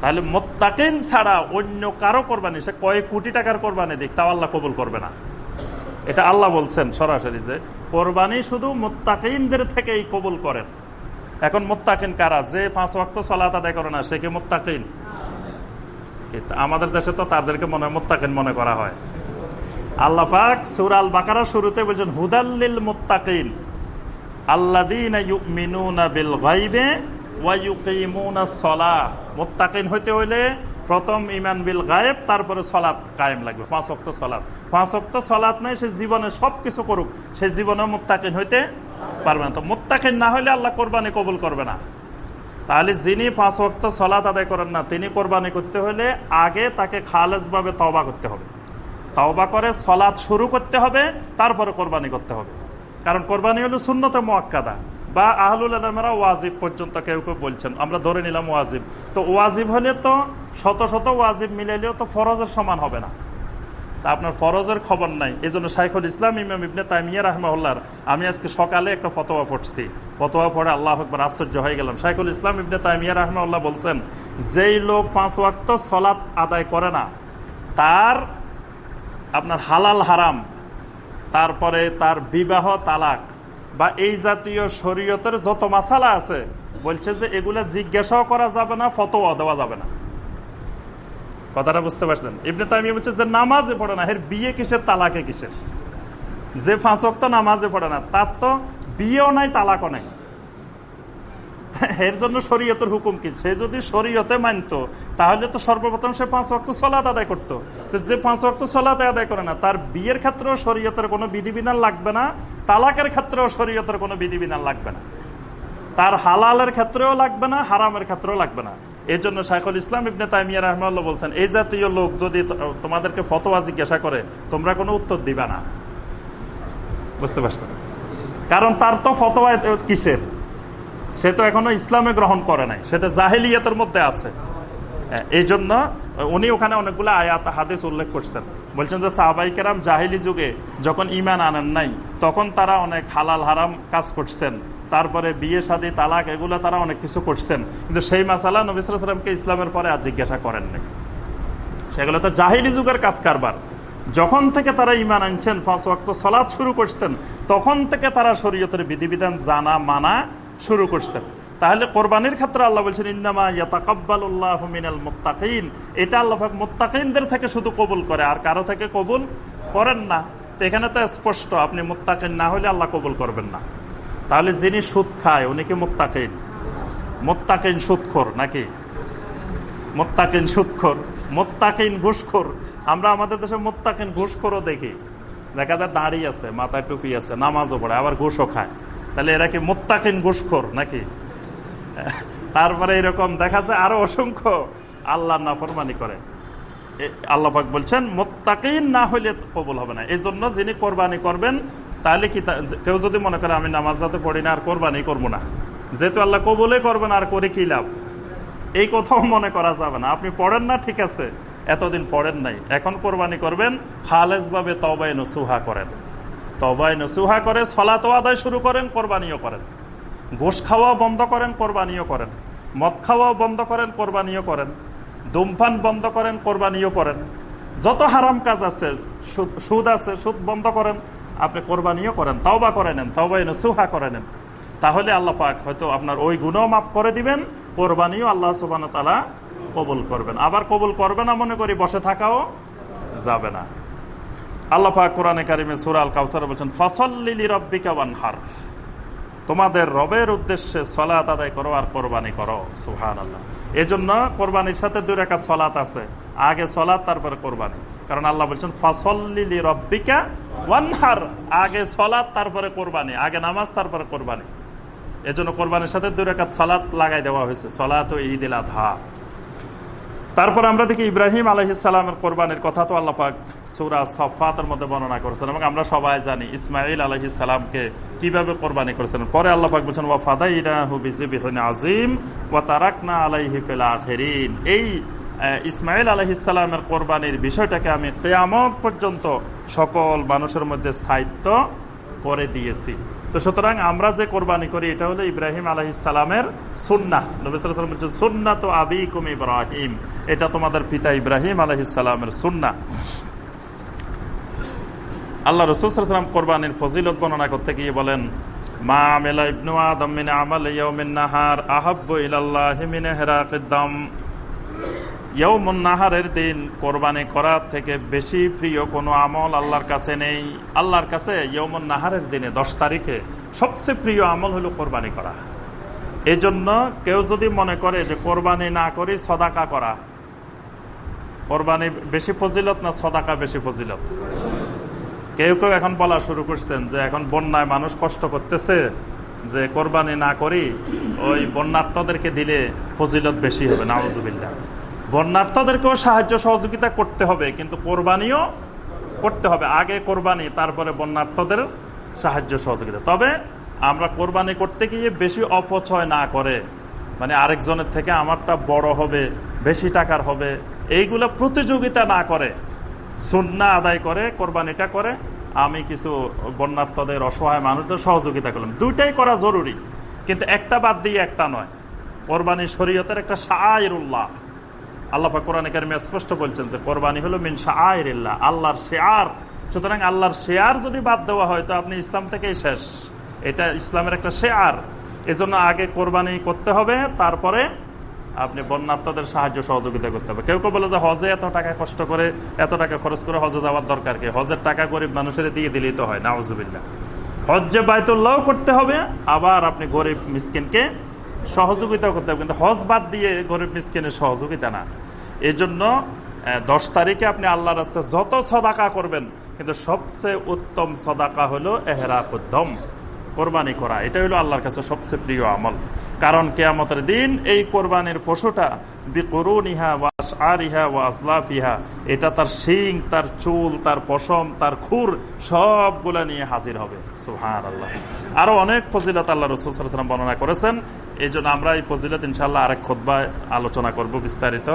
তাহলে মোত্তাকিন ছাড়া অন্য কারও কোরবানি, সে কয়েক কোটি টাকার কোরবানি দিক, তাও আল্লাহ কবুল করবে না। এটা আল্লাহ বলছেন সরাসরি যে, কোরবানি শুধু মোত্তাকিনদের থেকেই কবুল করেন। এখন মোত্তাকিন কারা? যে পাঁচ ওয়াক্ত সলাত আদায় করে না, সে কি মোত্তাকিন? আমাদের দেশে তো তাদেরকে মনে মোত্তাকিন মনে করা হয়। আল্লাহ পাক সুরাল বাকারা শুরুতে বলছেন হুদাল্লিল মোত্তাকিন হইতে প্রথম ইমান বিল গায়েব, তারপরে লাগবে। সে জীবনে সবকিছু করুক, সে জীবনে হইতে পারবে না। তো মোত্তাকিন না হইলে আল্লাহ কোরবানি কবুল করবে না। তাহলে যিনি পাঁচ অক্ত সলাত আদায় করেন না, তিনি কোরবানি করতে হলে আগে তাকে খালেজভাবে তওবা করতে হবে। তওবা করে সলাৎ শুরু করতে হবে, তারপরে কোরবানি করতে হবে। কারণ কোরবানি হলো শূন্যত মোয়াক্কাদা। বা আহলুল আলমেরা ওয়াজিব পর্যন্ত কেউ কেউ বলছেন, আমরা ধরে নিলাম ওয়াজিব। তো ওয়াজিব হলে তো শত শত ওয়াজিব মিলাইলেও তো ফরজের সমান হবে না। তা আপনার ফরজের খবর নাই। এই জন্য শাইখুল ইসলাম ইমাম ইবনে তাইমিয়া রাহমাউল্লার আমি আজকে সকালে একটা ফতোয়া পড়ছি। ফতোয়া পড়ে আল্লাহ একবার আশ্চর্য হয়ে গেলাম। শাইখুল ইসলাম ইবনে তাইমিয়া রাহমাউল্লাহ বলছেন, যেই লোক পাঁচ ওয়াক্ত সলাৎ আদায় করে না, তার আপনার হালাল হারাম, তারপরে তার বিবাহ তালাক বা এই জাতীয় শরীয়তের যত মাসালা আছে, বলছে যে এগুলা জিজ্ঞাসাও করা যাবে না ফতোয়া দেওয়া যাবে না। কথাটা বুঝতে পারছেন? ইবনে তাইমিয়া বলছে, যে নামাজে পড়ে না এর বিয়ে কিসের, তালাকে কিসের? যে পাঁচ অক্ত নামাজে পড়ে না, তার তো বিয়েও নাই, তালাকও নাই। এর জন্য শরীয়তের হুকুম কি? সে যদি শরীয়তে মানত, তাহলে তো সর্বপ্রথম সে পাঁচ অক্ত সলাত আদায় করতো। যে পাঁচ অক্ত সলাতে আদায় করে না, তার বিয়ের ক্ষেত্রেও শরীয়তের কোনো বিধিবিধান লাগবে না, তালাকের ক্ষেত্রেও শরীয়তের কোনো বিধিবিধান লাগবে না। তার হালালের ক্ষেত্রেও লাগবে না, হারামের ক্ষেত্রেও লাগবে না। এই জন্য শাইখুল ইসলাম ইবনে তাইমিয়া রহমাল্লাহ বলছেন, এই জাতীয় লোক যদি তোমাদেরকে ফতোয়া জিজ্ঞাসা করে, তোমরা কোনো উত্তর দিবা না। বুঝতে পারছেন? কারণ তার তো ফতোয়া কিসের? সে তো এখনও ইসলামে গ্রহণ করে নাই। সে সেটা জাহেলিয়াতের মধ্যে আছে। এই জন্য উনি ওখানে অনেকগুলো আয়াত, হাদিস উল্লেখ করছেন। বলছেন যে, সাহাবাই কেরাম জাহিলি যুগে যখন ইমান আনেন নাই, তখন তারা অনেক হালাল হারাম কাজ করছেন। তারপরে বিয়ে, শাদী, তালাক এগুলো তারা অনেক কিছু করছেন। কিন্তু সেই মাসালা নবিসামকে ইসলামের পরে আর জিজ্ঞাসা করেন নাই। সেগুলো তো জাহিলি যুগের কাজ কারবার যখন থেকে তারা ইমান আনছেন, পাঁচ ওয়াক্ত সলাদ শুরু করছেন, তখন থেকে তারা শরীয়তের বিধিবিধান জানা, মানা শুরু করছেন। তাহলে কোরবানির ক্ষেত্রে আল্লাহ বলছেন ইন্দামা ইয়াতাকাব্বালুল্লাহ মিনাল মুত্তাকিন। এটা আল্লাহ মুত্তাকিনদের থেকে শুধু কবুল করে, আর কারও থেকে কবুল করেন না। এখানে তো স্পষ্ট, আপনি মুত্তাকিন না হলে আল্লাহ কবুল করবেন না। তাহলে যিনি সুদ খায়, উনি কি মোত্তাকিন? মোত্তাকিন সুদখোর নাকি? মোত্তাকিন সুদখোর, মোত্তাকিন ঘুষখোর। আমরা আমাদের দেশে মোত্তাকিন ঘুষখোরও দেখি। দেখা যায় দাঁড়ি আছে, মাথায় টুপি আছে, নামাজও পড়ে, আবার ঘুষও খায়। তাহলে এরা কি মোত্তাকিন ঘুষখোর নাকি? তারপরে এরকম দেখা যায় আরও অসংখ্য আল্লাহ নাফরমানি করে। আল্লাহাক বলছেন, মোত্তাকিন না হইলে কবুল হবে না। এই জন্য যিনি কোরবানি করবেন তাহলে কি কেউ যদি মনে করে আমি নামাজ যাতে পড়ি না, আর কোরবানি করব না। যেহেতু আল্লাহ কবুলে করবেন, আর করে কি লাভ? এই কথাও মনে করা যাবে না। আপনি পড়েন না, ঠিক আছে। এতদিন পড়েন নাই। এখন কোরবানি করবেন খালেজ ভাবে তবাই নসুহা করেন। তবাই নসুহা করে সলাত আদায় শুরু করেন, কোরবানিও করেন। গোশ খাওয়া বন্ধ করেন, কোরবানিও করেন। মদ খাওয়াও বন্ধ করেন, কোরবানিও করেন। ধূমপান বন্ধ করেন, কোরবানিও করেন। যত হারাম কাজ আছে সুদ আছে, সুদ বন্ধ করেন। আপনি কোরবানিও করেন, তাওবা করে নেন তাওবাই সুহা করে নেন। তাহলে আল্লাহ পাক হয়তো আপনার ওই গুণও মাফ করে দিবেন, কোরবানিও আল্লাহ সুবান তালা কবুল করবেন। আবার কবুল করবে না মনে করি বসে থাকাও যাবে না। আল্লাহ পাক কোরআনে কারিমে সুরাল কাউসার বলছেন ফসল্লিলি রব্বিকা ওয়ানহার। তোমাদের রবের উদ্দেশ্যে সলাত আদায় করো আর কোরবানি করো সুহান আল্লাহ এই জন্য কোরবানির সাথে দুই রেখা সলাত আছে। আগে সলাত, তারপরে কোরবানি। কারণ আল্লাহ বলছেন ফসল্লিলি রব্বিকা আগে সলাত তারপরে কোরবানি, আগে নামাজ, তারপরে কোরবানি। এজন্য কোরবানির সাথে দুই রেখাত সালাত লাগাই দেওয়া হয়েছে সলাত ও ঈদ আধা। তারপর আমরা দেখি ইব্রাহিম আলহিসামের কোরবানির কথা তো আল্লাপাক সৌরা সফাতের মধ্যে বর্ণনা করেছেন এবং আমরা সবাই জানি ইসমাইল আলহিসামকে কীভাবে কোরবানি করেছেন। পরে আল্লাপাক বলছেন, ওয়া হুবিজিবিন আজিম ওয়া তারাকনা আলাইহি ফিল আখিরিন। এই ইসমাইল আলহিসামের কোরবানির বিষয়টাকে আমি কেয়ামত পর্যন্ত সকল মানুষের মধ্যে স্থায়িত্ব করে দিয়েছি। তো সুতরাং আমরা যে কোরবানি করি, এটা হলো ইব্রাহিম আলহিসামের সুন্না নবিসাম বলছে সুন্না তো আবি কুম ইব্রাহিম। এটা তোমাদের পিতা ইব্রাহিম আলহিসামের সুন্না আল্লাহ রসুলাম কোরবানির ফজিলত বর্ণনা করতে গিয়ে বলেন, মা আমাল ইয়াউমিন নাহার নাহারের দিন কোরবানি করার থেকে বেশি প্রিয় কোনো আমল আল্লাহর কাছে নেই। আল্লাহর কাছে ইয়ৌমুন নাহারের দিনে দশ তারিখে সবচেয়ে প্রিয় আমল হলো কোরবানি করা। এই জন্য কেউ যদি মনে করে যে কোরবানি না করি সদাকা করা। কোরবানি বেশি ফজিলত না সদাকা বেশি ফজিলত? কেউ কেউ এখন বলা শুরু করছেন যে এখন বন্যায় মানুষ কষ্ট করতেছে যে কোরবানি না করি, ওই বন্যার্থদেরকে দিলে ফজিলত বেশি হবে নাউজুবিল্লা বন্যার্থদেরকেও সাহায্য সহযোগিতা করতে হবে, কিন্তু কোরবানিও করতে হবে। আগে কোরবানি, তারপরে বন্যার্থদের সাহায্য সহযোগিতা। তবে আমরা কোরবানি করতে গিয়ে বেশি অপচয় না করে মানে আরেকজনের থেকে আমারটা বড় হবে, বেশি টাকার হবে, এইগুলো প্রতিযোগিতা না করে, সুন্না আদায় করে, কোরবানিটা করে, আমি কিছু বন্যার্থদের অসহায় মানুষদের সহযোগিতা করলাম। দুইটাই করা জরুরি, কিন্তু একটা বাদ দিয়ে একটা নয়। কোরবানি শরীয়তের একটা উল্লাহ আল্লাহ কোরআন কারিমে স্পষ্ট বলছেন যে কোরবানি হলো মিন শাহরিল্লাহ আল্লাহর শেয়ার। সুতরাং আল্লাহর শেয়ার যদি বাদ দেওয়া হয় তো আপনি ইসলাম থেকেই শেষ। এটা ইসলামের একটা শেয়ার। এজন্য আগে কোরবানি করতে হবে, তারপরে আপনি বন্যাত্মদের সাহায্য সহযোগিতা করতে হবে। কেউ কেউ বলে যে হজে এত টাকা কষ্ট করে, এত টাকা খরচ করে হজে যাওয়ার দরকার কি? হজের টাকা গরিব মানুষের দিয়ে দিলেই তো হয় নাউজুবিল্লা হজ্জে বাইতুল্লাহ করতে হবে, আবার আপনি গরিব মিসকিনকে সহযোগিতা করতে হবে। কিন্তু হজ বাদ দিয়ে গরিব মিসকিনের সহযোগিতা না। এই জন্য দশ তারিখে আপনি আল্লাহ রাস্তায় যত সদাকা করবেন, কিন্তু সবচেয়ে উত্তম সদাকা হলো এহরাকুদ্দম, কোরবানি করা। এটা হলো আল্লাহর কাছে সবচেয়ে প্রিয় আমল। কারণ কেয়ামতের দিন এই কোরবানির পশুটা, বিকরুনিহা ওয়াস ওয়া আসলাফিহা, এটা তার শিং, তার চুল, তার পশম, তার খুর, সবগুলা নিয়ে হাজির হবে। সুহান আল্লাহ আরও অনেক ফজিলত আল্লাহ রসুলাম বর্ণনা করেছেন। এই আমরা এই ফজিলত ইনশাল্লাহ আরেক খোদ্ায় আলোচনা করব বিস্তারিত।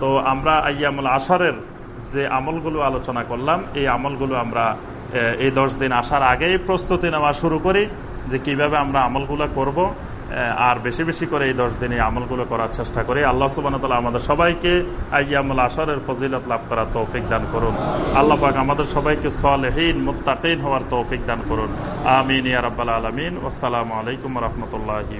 তো আমরা আয়ামুল আসরের যে আমলগুলো আলোচনা করলাম, এই আমলগুলো আমরা এই দশ দিন আসার আগেই প্রস্তুতি নেওয়া শুরু করি যে কীভাবে আমরা আমলগুলো করব আর বেশি বেশি করে এই দশ দিনে আমলগুলো করার চেষ্টা করি। আল্লাহ সুবান আমাদের সবাইকে আয়ামুল আসরের ফজিলত লাভ করার তৌফিক দান করুন। আল্লাহ পাক আমাদের সবাইকে সলহীন, মুত্তাকিন হওয়ার তৌফিক দান করুন। আমিন ইয়ারাবাল আলমিন। আসসালামু আলাইকুম রহমতুল্লাহি